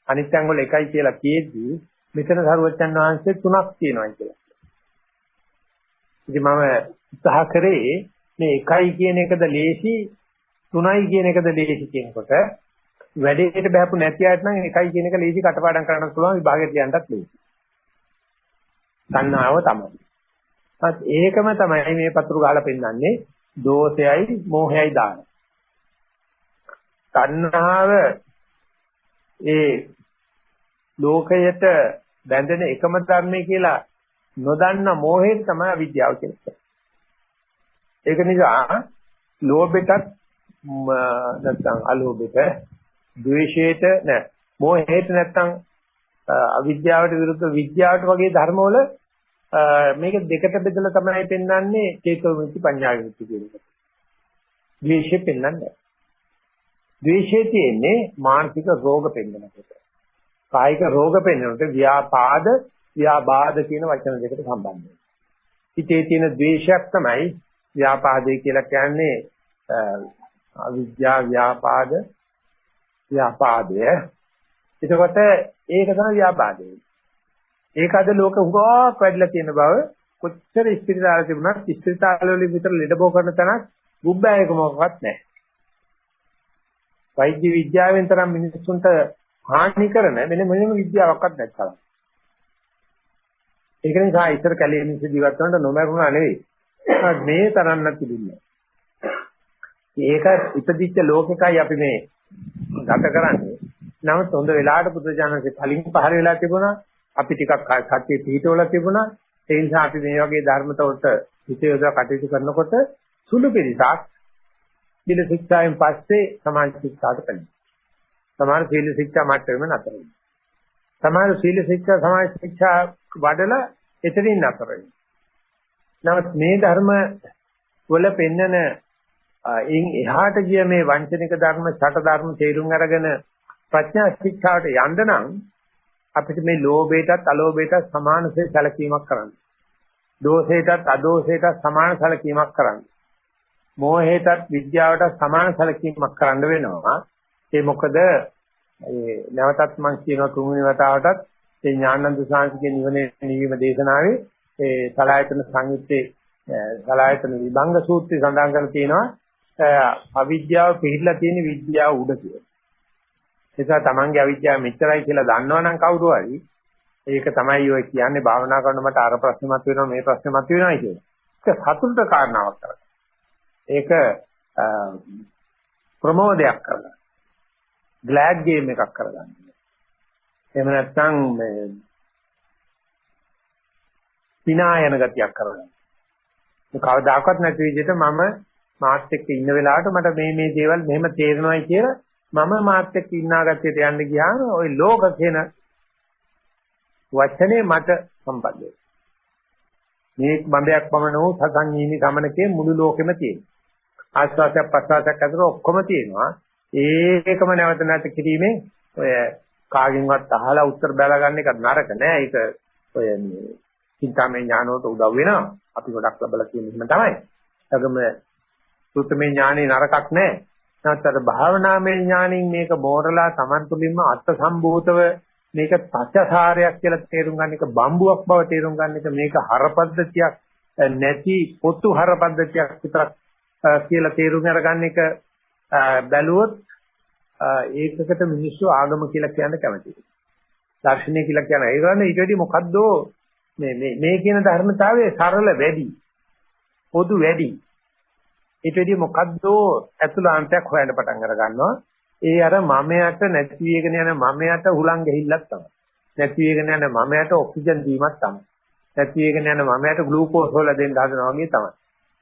අනිත්යන් වල එකයි කියලා කියෙද්දී මෙතන සරුවච්චන් වහන්සේ තුනක් තියෙනවා කියලා. ඉතින් මම උත්සාහ කරේ මේ එකයි කියන එකද ලේසි තුනයි කියන එකද ලේසි කියනකොට වැඩේට බහපු නැති අයට නම් එකයි කියන එක ලේසි කටපාඩම් කරන්න පුළුවන් විභාගයට යන්නත් ලේසි. තණ්හාව තමයි. ඒත් ඒකම තමයි මේ පතුරු ගහලා පෙන්නන්නේ දෝෂයයි මෝහයයි දාන. තණ්හාව ඒ ලෝකයට බැඳෙන එකම ධර්මයේ කියලා නොදන්න මෝහය තමයි අවිද්‍යාව කියන්නේ. ඒක නිසා ලෝභෙටත් නැත්නම් අලෝභෙට, ද්වේෂයට නෑ, මෝහයට නැත්නම් අවිද්‍යාවට විරුද්ධ විද්‍යාවට වගේ ධර්මවල මේක දෙකට බෙදලා තමයි පෙන්වන්නේ චේතෝ විමුක්ති පඤ්ඤා විමුක්ති කියන එක. ද්වේෂය පෙන්වන්නේ. ද්වේෂය තියෙන්නේ මානසික රෝග පෙන්වනකොට. කායික රෝග පෙන්වනකොට ව්‍යාපාද ව්‍යාබාධ කියන වචන දෙකට සම්බන්ධයි. හිතේ තියෙන ද්වේෂයක් තමයි ව්‍යාපාදේ කියලා කියන්නේ අවිද්‍යා ව්‍යාපාද ව්‍යාපාදය. එතකොට ඒක තමයි ව්‍යාපාදේ. ඒක අද ලෝක උගාවක් වැඩිලා තියෙන බව කොච්චර ස්ථිරතාවල තිබුණත් ස්ථිරතාවල වලින් විතර ලෙඩබෝ කරන තැනක් බුබ්බෑයක මොකක්වත් නැහැ. වෛද්‍ය විද්‍යාවෙන් තරම් මිනිස්සුන්ට හානි කරන වෙන මොනම විද්‍යාවක්වත් නැත්තම්. ඒක නිසා ඉතර කැලේ මිනිස්සු ජීවත් වෙනට නොමරුණා නෙවෙයි. මේ තරන්න තිබුණේ. ඒක ඉපදිච්ච ලෝකෙකයි අපි මේ ගත කරන්නේ. නමුත් හොඳ වෙලාවට පුදුජානකේ කලින් පහල වෙලා තිබුණා අපි ටිකක් සත්‍ය පිහිටවල තිබුණා. ඒ නිසා අපි මේ වගේ ධර්මතවලට හිත යොදා කටයුතු කරනකොට සුළු පිළිසක් සීල ශික්ෂාවෙන් පස්සේ සමාජ ශික්ෂාට පැමිණෙනවා. සමාන සීල ශික්ෂා මට්ටමෙම නතර වෙනවා. සමාන සීල ශික්ෂා සමාජ ශික්ෂා වඩලා එතනින් නතර වෙනවා. නමුත් මේ ධර්ම වල පෙන්නන එයින් එහාට ගිය මේ වංචනික ධර්ම, ඡට ධර්ම තේරුම් අරගෙන ප්‍රඥා ශික්ෂාවට යන්න නම් අපිට මේ ලෝභයටත් අලෝභයටත් සමානසේ සැලකීමක් කරන්න. දෝෂයටත් අදෝෂයටත් සමාන සැලකීමක් කරන්න. මෝහයටත් විද්‍යාවටත් සමාන සැලකීමක් කරන්න වෙනවා. ඒ මොකද ඒ නැවතත් මම කියනවා තුන්වෙනි වතාවටත් ඒ ඥානන්ද සාංශිකේ නිවනේ නිවීම දේශනාවේ ඒ සලායතන සංයුත්තේ සලායතන විභංග සූත්‍රය සඳහන් කරලා තියෙනවා අවිද්‍යාව පිළිලා තියෙන විද්‍යාව උඩ කියලා. නිසා තමන්ගේ අවිද්‍යාව මෙච්චරයි කියලා දන්නවනම් කවුරු හරි ඒක තමයි ඔය කියන්නේ භාවනා කරනකොට මට අර ප්‍රශ්නේ මත වෙනවා මේ ප්‍රශ්නේ මත වෙනවා කියන. ඒක සතුටට කාරණාවක් කරගන්න. ඒක ප්‍රමෝදයක් කරගන්න. ග්ලෑඩ් ගේම් එකක් කරගන්න. එහෙම නැත්නම් මේ විනායන ගතියක් කරගන්න. කවදාකවත් නැති විදිහට මම මාත් එක්ක ඉන්න වෙලාවට මට මේ මේ දේවල් මෙහෙම තේරෙනවායි කියලා මම මාත් එක්ක ඉන්නාගත්තේට යන්න ගියාම ওই ලෝක කියන වචනේ මට සම්බන්ධයි. මේ බඹයක් පමණ වූ සසංජීවි ගමනකේ මුළු ලෝකෙම තියෙනවා. ආස්වාදයක් ප්‍රසආසයක් අතර ඔක්කොම තියෙනවා. ඒකම නැවත නැවත කිරීමෙන් ඔය කාගෙන්වත් අහලා උත්තර බැල ගන්න එක නරක නෑ. ඒක ඔය මේ චින්තාමය ඥානවලට උදව් වෙනවා. අපි ගොඩක් ලබලා තියෙන හිම තමයි. ඒගොම සුත්තමේ ඥානේ නරකක් නෑ. නැත්නම් භාවනාමය ඥානින් මේක මෝරලා Taman තුලින්ම අර්ථ සම්භූතව මේක පච්චසාරයක් කියලා තේරුම් ගන්න එක බම්බුවක් බව තේරුම් ගන්න එක මේක හරපද්ධතියක් නැති පොතු හරපද්ධතියක් විතරක් කියලා තේරුම් අරගන්න එක බැලුවොත් ඒකකට මිනිස්සු ආගම කියලා කියන්න කැමතියි. දර්ශනය කියලා කියන ඒ ගන්න ඊට වැඩි මොකද්ද මේ මේ මේ කියන ධර්මතාවයේ සරල වැඩි. පොදු වැඩි. ඊට වැඩි මොකද්ද ඇතුළාන්තයක් හොයන්න පටන් අර ගන්නවා. ඒ අර මමයට නැති වේගන යන මමයට හුලං ගහිල්ලක් තමයි. නැති වේගන යන මමයට ඔක්සිජන් දීමක් තමයි. නැති වේගන යන මමයට ග්ලූකෝස් හොල දෙන්න හදනවා වගේ තමයි.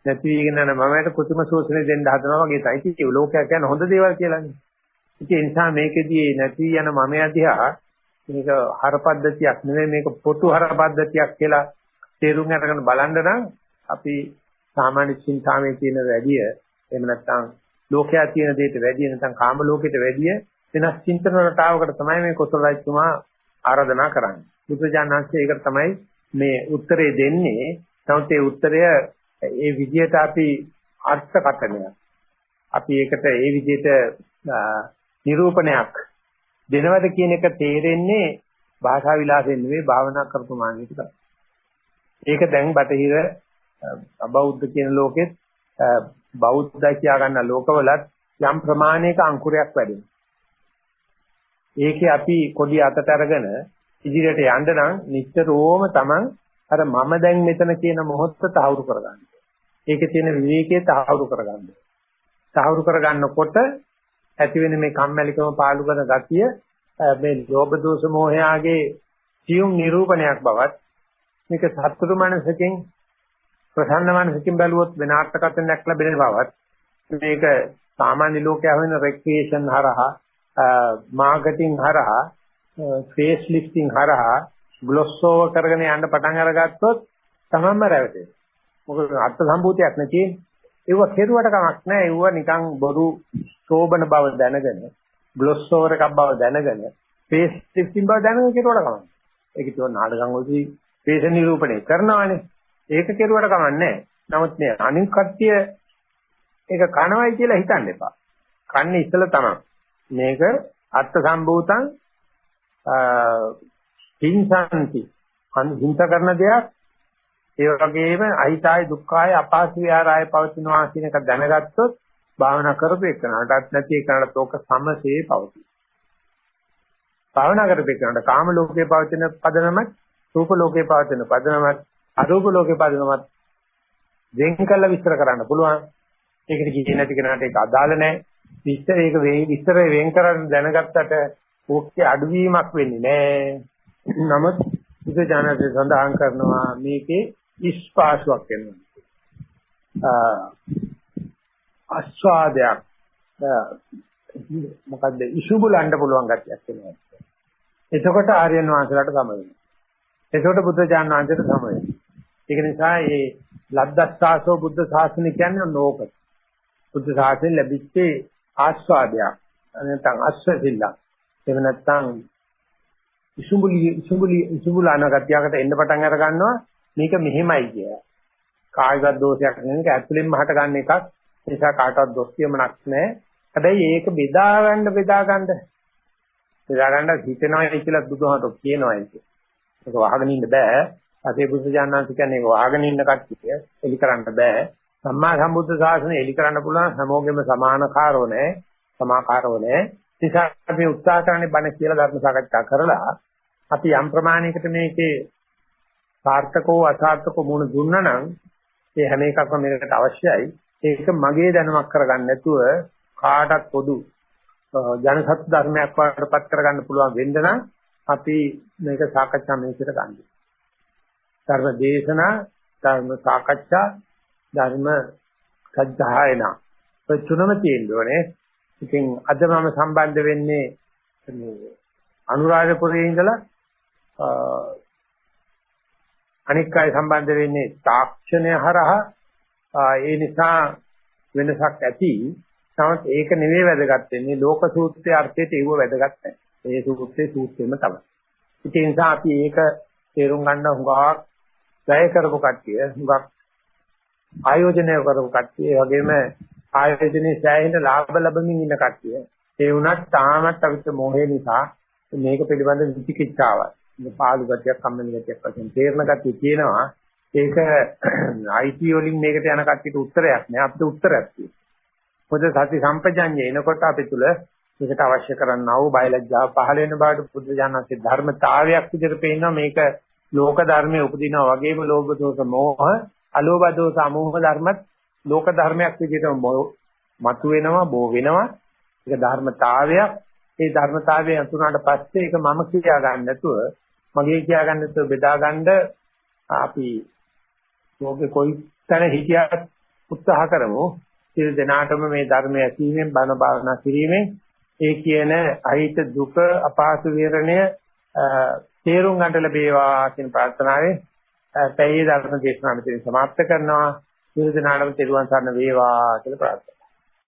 නැති වේගන යන මමයට කෘත්‍රිම ශෝෂණය දෙන්න හදනවා වගේ තමයි. ඉතින් ලෝකයක් කියන්නේ හොඳ දේවල් කියලානේ. ඉතින් ඒ නිසා මේකෙදී නැති යන මමයා දිහා මේක හරපද්ධතියක් නෙවෙයි මේක පොතු හරපද්ධතියක් කියලා තේරුම් අරගෙන බලන්න නම් අපි සාමාන්‍ය චින්තාමේ තියෙන වැඩිය එහෙම නැත්නම් ලෝකයා තියෙන දෙයට වැඩිය නැත්නම් කාම ලෝකෙට වැඩිය වෙනස් චින්තන රටාවකට තමයි මේ කොසල් රජතුමා ආරාධනා කරන්නේ. බුදුජානනාංශය ඒකට තමයි මේ උත්තරේ දෙන්නේ. නමුත් ඒ උත්තරය ඒ විදිහට අපි අර්ථකථනය අපි ඒකට ඒ විදිහට නිරූපණයක් දෙනවද කියන එක තේරෙන්නේ භාෂා විලාසයෙන් නෙවෙයි භාවනා කරපු මානෙට තමයි. ඒක දැන් බටහිර අබෞද්ධ කියන ලෝකෙත් බෞද්ධ කියා ගන්න ලෝකවලත් යම් ප්‍රමාණයක අංකුරයක් වැඩෙනවා. ඒකේ අපි කොඩි අතට අරගෙන ඉදිරියට යන්න නම් නිතරම තමන් අර මම දැන් මෙතන කියන මොහොත තහවුරු කරගන්න. ඒකේ තියෙන විවේකයේ තහවුරු කරගන්න. තහවුරු කරගන්නකොට ඇති වෙන මේ කම්මැලිකම පාලු කරන ගතිය මේ ලෝභ දෝෂ මොහයාගේ සියුම් නිරූපණයක් බවත් මේක සත්තුරු මනසකින් ප්‍රසන්න මනසකින් බැලුවොත් වෙන අර්ථකථනයක් ලැබෙන බවත් මේක සාමාන්‍ය ලෝකයා වෙන රෙක්‍රියේෂන් හරහා මාකටිං හරහා ෆේස් ලිෆ්ටිං හරහා ග්ලොස් ඕවර් කරගෙන යන්න පටන් අරගත්තොත් තමන්ම රැවටෙනවා. මොකද අර්ථ සම්භූතියක් නැති ඒව කෙරුවට කමක් නැහැ. ඒව නිකන් බොරු සෝබන බව දැනගෙන ග්ලොස් ඕවර් එකක් බව දැනගෙන ෆේස් ලිෆ්ටිං බව දැනගෙන කෙරුවට කමක්. ඒක කියන නාටකම් වලදී ෆේස් නිරූපණය කරනවානේ. ඒක කෙරුවට කමන්නේ නමුත් මේ අනිත් කට්ටිය ඒක කනවයි කියලා හිතන්න එපා. කන්නේ ඉස්සල තමයි. මේක අර්ථ සම්භූතං හිංසන්ති. හිංස කරන දෙයක් ඒ වගේම අහිතාය දුක්ඛාය අපාසි විහාරාය පවතිනවා කියන එක දැනගත්තොත් භාවනා කරපු එකනටත් නැති එකනට තෝක සමසේ පවතී. භාවනා කරපු එකනට කාම ලෝකේ පවතින පදනමත් රූප ලෝකේ පවතින පදනමත් අරූප ලෝකේ පදිනවත් වෙන් කළ විස්තර කරන්න පුළුවන්. ඒකට කියේ නැති කෙනාට ඒක අදාළ නැහැ. විස්තර ඒක විස්තර වෙන් කරන්න දැනගත්තට ඕකේ අඩුවීමක් වෙන්නේ නැහැ. නමුත් බුදුජානකේ සඳහන් කරනවා මේකේ ඉස්පාසුවක් වෙනවා. ආස්වාදයක් මොකද්ද ඉසුබුලන්න පුළුවන් ගැටියක් වෙනවා. එතකොට ආර්යයන් වහන්සේලාට සම වෙනවා. එතකොට බුදුජානක වහන්සේට සම වෙනවා. ඒක නිසා මේ ලද්දස්සාසෝ බුද්ධ ශාසනය කියන්නේ නෝක. බුද්ධ ශාසනය ලැබිච්ච ආස්වාදයක්. නැත්නම් අස්වැසිල්ල. එහෙම නැත්නම් ඉසුඹුලි ඉසුඹුලි ඉසුඹුලාන ගතියකට එන්න පටන් අර ගන්නවා මේක මෙහෙමයි කිය. කායික දෝෂයක් නෙවෙයි ඒක ඇතුළෙන්ම හට ගන්න එකක්. ඒ නිසා කාටවත් දොස් කියමනක් නැහැ. හැබැයි ඒක බෙදා ගන්න බෙදා ගන්න බෙදා ගන්න හිතෙනවා කියලා බුදුහාමර කියනවා ඒක. ඒක වහගෙන ඉන්න බෑ. අපේ බුදුජානනාංශ කියන්නේ ඒක වහගෙන ඉන්න කට්ටිය එලි කරන්න බෑ. සම්මා සම්බුද්ධ ශාසනය එලි කරන්න පුළුවන් හැමෝගෙම සමානකාරෝ නැහැ. සමාකාරෝ නැහැ. නිසා අපි උත්සාහ කරන්නේ බණ කියලා ධර්ම සාකච්ඡා කරලා අපි යම් ප්‍රමාණයකට මේකේ සාර්ථකව අසාර්ථකව මුණ දුන්නා නම් ඒ හැම එකක්ම මේකට අවශ්‍යයි. ඒක මගේ දැනුමක් කරගන්න නැතුව කාටත් පොදු ජනසත් ධර්මයක් වඩපත් කරගන්න පුළුවන් වෙන්න නම් අපි මේක සාකච්ඡා මේකට ගන්න. ධර්ම දේශනා, ධර්ම සාකච්ඡා, ධර්ම සත්‍යයන. ඒ තුනම තියෙන්නේ. ඉතින් අද මම සම්බන්ධ වෙන්නේ මේ අනුරාධපුරයේ ඉඳලා අනික් අය සම්බන්ධ වෙන්නේ තාක්ෂණය හරහා ඒ නිසා වෙනසක් ඇති. නමුත් ඒක නෙවෙයි වැදගත් වෙන්නේ ලෝක සූත්‍රයේ අර්ථයට ඒව වැදගත් නැහැ. ඒ සූත්‍රයේ සූත්‍රෙම තමයි. ඒ නිසා අපි ඒක තේරුම් ගන්න හුඟක් වැය කරපු කට්ටිය හුඟක් ආයෝජනය කරපු කට්ටිය ඒ වගේම ආයෝජනයේ සෑහෙන ලාභ ලැබමින් ඉන්න කට්ටිය. ඒ වුණත් තාමත් අපිට මොහේ නිසා මේක පිළිබඳ විචිකිච්ඡාවක්. මේ පාළු ගතියක් කම්මැලි ගතියක් වශයෙන් තේරණ කට්ටිය කියනවා. ඒක IT වලින් මේකට යන කට්ටියට උත්තරයක් නෑ. අපිට උත්තරයක් තියෙනවා. මොකද සති සම්පජඤ්ඤය එනකොට අපි තුල මේකට අවශ්‍ය කරන්නා වූ බයලජ්ජාව පහළ වෙන බවට බුද්ධ ඥානසේ ධර්මතාවයක් විදිහට පේනවා මේක ලෝක ධර්මයේ උපදිනා වගේම ලෝභ දෝෂ මෝහ අලෝභ දෝෂ අමෝහ ධර්මත් ලෝක ධර්මයක් විදිහට මතු වෙනවා බෝ වෙනවා. ඒක ධර්මතාවයක්. ඒ ධර්මතාවය අතුනාට පස්සේ ඒක මම කියා ගන්න නැතුව මගේ කියා ගන්න නැතුව බෙදා ගන්න අපි ලෝකේ කොයි තැන හිටියත් උත්සාහ කරමු. සියලු දෙනාටම මේ ධර්මය ඇසීමෙන් බණ භාවනා කිරීමෙන් ඒ කියන අහිත දුක අපහසු විරණය තේරුම් ගන්න ලැබේවා කියන ප්‍රාර්ථනාවෙන් පැයේ ධර්ම දේශනාව මෙතන සමාප්ත කරනවා. සියලු දෙනාටම තෙරුවන් සරණ වේවා කියලා ප්‍රාර්ථනා